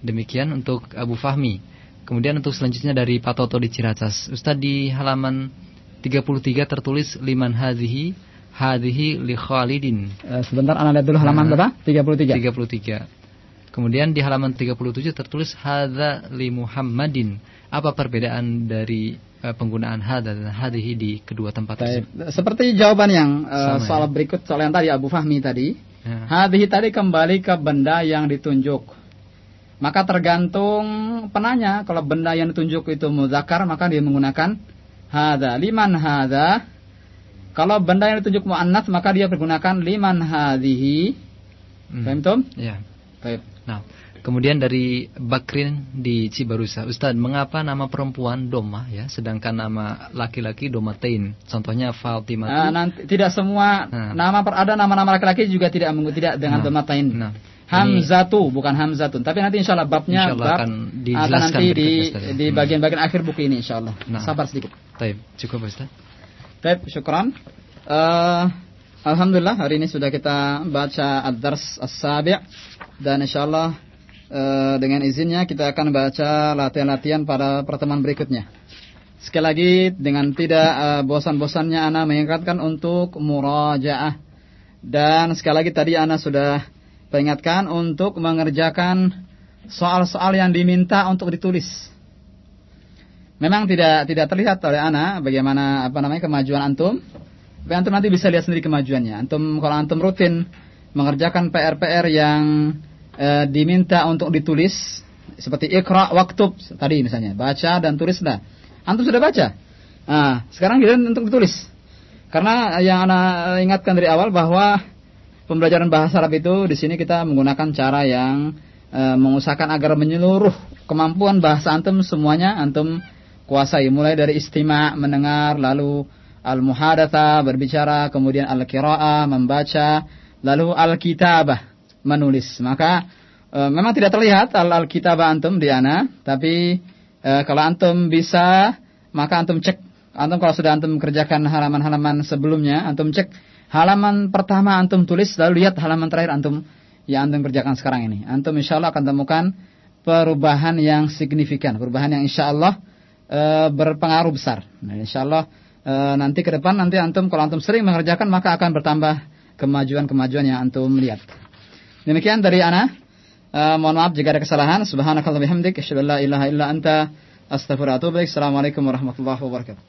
Demikian untuk Abu Fahmi. Kemudian untuk selanjutnya dari Pak Toto di Ciracas. Ustaz di halaman 33 tertulis liman hadhihi hadhihi li Khalidin. Eh, sebentar Anda lihat dulu halaman Nah. berapa? 33. 33. Kemudian di halaman 37 tertulis hadza li Muhammadin. Apa perbedaan dari eh, penggunaan hadza dan hadhihi di kedua tempat Baik. tersebut? Seperti jawaban yang Sama, soal ya. berikut soal yang tadi Abu Fahmi tadi. Ya. Hadhi tadi kembali ke benda yang ditunjuk. Maka tergantung penanya. Kalau benda yang ditunjuk itu muzakkar maka dia menggunakan hada. Liman hada. Kalau benda yang ditunjuk muannats maka dia menggunakan liman hadhihi. Hmm. Paham Tom? Ya. Baik. Nah, kemudian dari Bakrin di Cibarusa, Ustaz, mengapa nama perempuan Doma ya, sedangkan nama laki-laki Domatain? Contohnya Fatimah. Ah, nanti tidak semua Nah. nama ada nama-nama laki-laki juga tidak tidak dengan Nah. domatain. Nah, Hamzatu bukan Hamzatun. Tapi nanti insya Allah babnya Insya Allah bab akan dijelaskan nanti di Ustaz, ya. di Hmm. bagian-bagian akhir buku ini insya Allah. Nah. Sabar sedikit. Taib, cukup Ustaz. Baik, syukran. Eh, Alhamdulillah hari ini sudah kita baca ad-dars as-sabi' dan insyaallah eh, dengan izinnya kita akan baca latihan-latihan pada pertemuan berikutnya. Sekali lagi dengan tidak eh, bosan-bosannya Ana mengingatkan untuk murajaah dan sekali lagi tadi Ana sudah peringatkan untuk mengerjakan soal-soal yang diminta untuk ditulis. Memang tidak tidak terlihat oleh Ana bagaimana apa namanya kemajuan antum. Tapi antum nanti bisa lihat sendiri kemajuannya. Antum kalau antum rutin mengerjakan PR-PR yang eh, diminta untuk ditulis seperti ikra waktub tadi misalnya, baca dan tulislah. Antum sudah baca. Nah, sekarang giliran untuk ditulis. Karena yang Ana ingatkan dari awal bahwa pembelajaran bahasa Arab itu di sini kita menggunakan cara yang eh, mengusahakan agar menyeluruh kemampuan bahasa antum semuanya antum kuasai mulai dari istima mendengar lalu al-muhadatsa berbicara kemudian al-qiraah membaca lalu al-kitabah menulis. Maka e, memang tidak terlihat al-kitabah antum di ana tapi e, kalau antum bisa maka antum cek. Antum kalau sudah antum kerjakan halaman-halaman sebelumnya antum cek halaman pertama antum tulis lalu lihat halaman terakhir antum yang antum kerjakan sekarang ini. Antum insyaallah akan temukan perubahan yang signifikan perubahan yang insyaallah e, berpengaruh besar. Nah, insya Allah e, nanti ke depan nanti antum kalau antum sering mengerjakan maka akan bertambah kemajuan-kemajuan yang antum lihat. Demikian dari ana. E, mohon maaf jika ada kesalahan. Subhanakallah bihamdik. Asyhadu an la ilaha illa anta. Astaghfiruka wa atubu ilaik. Assalamualaikum warahmatullahi wabarakatuh.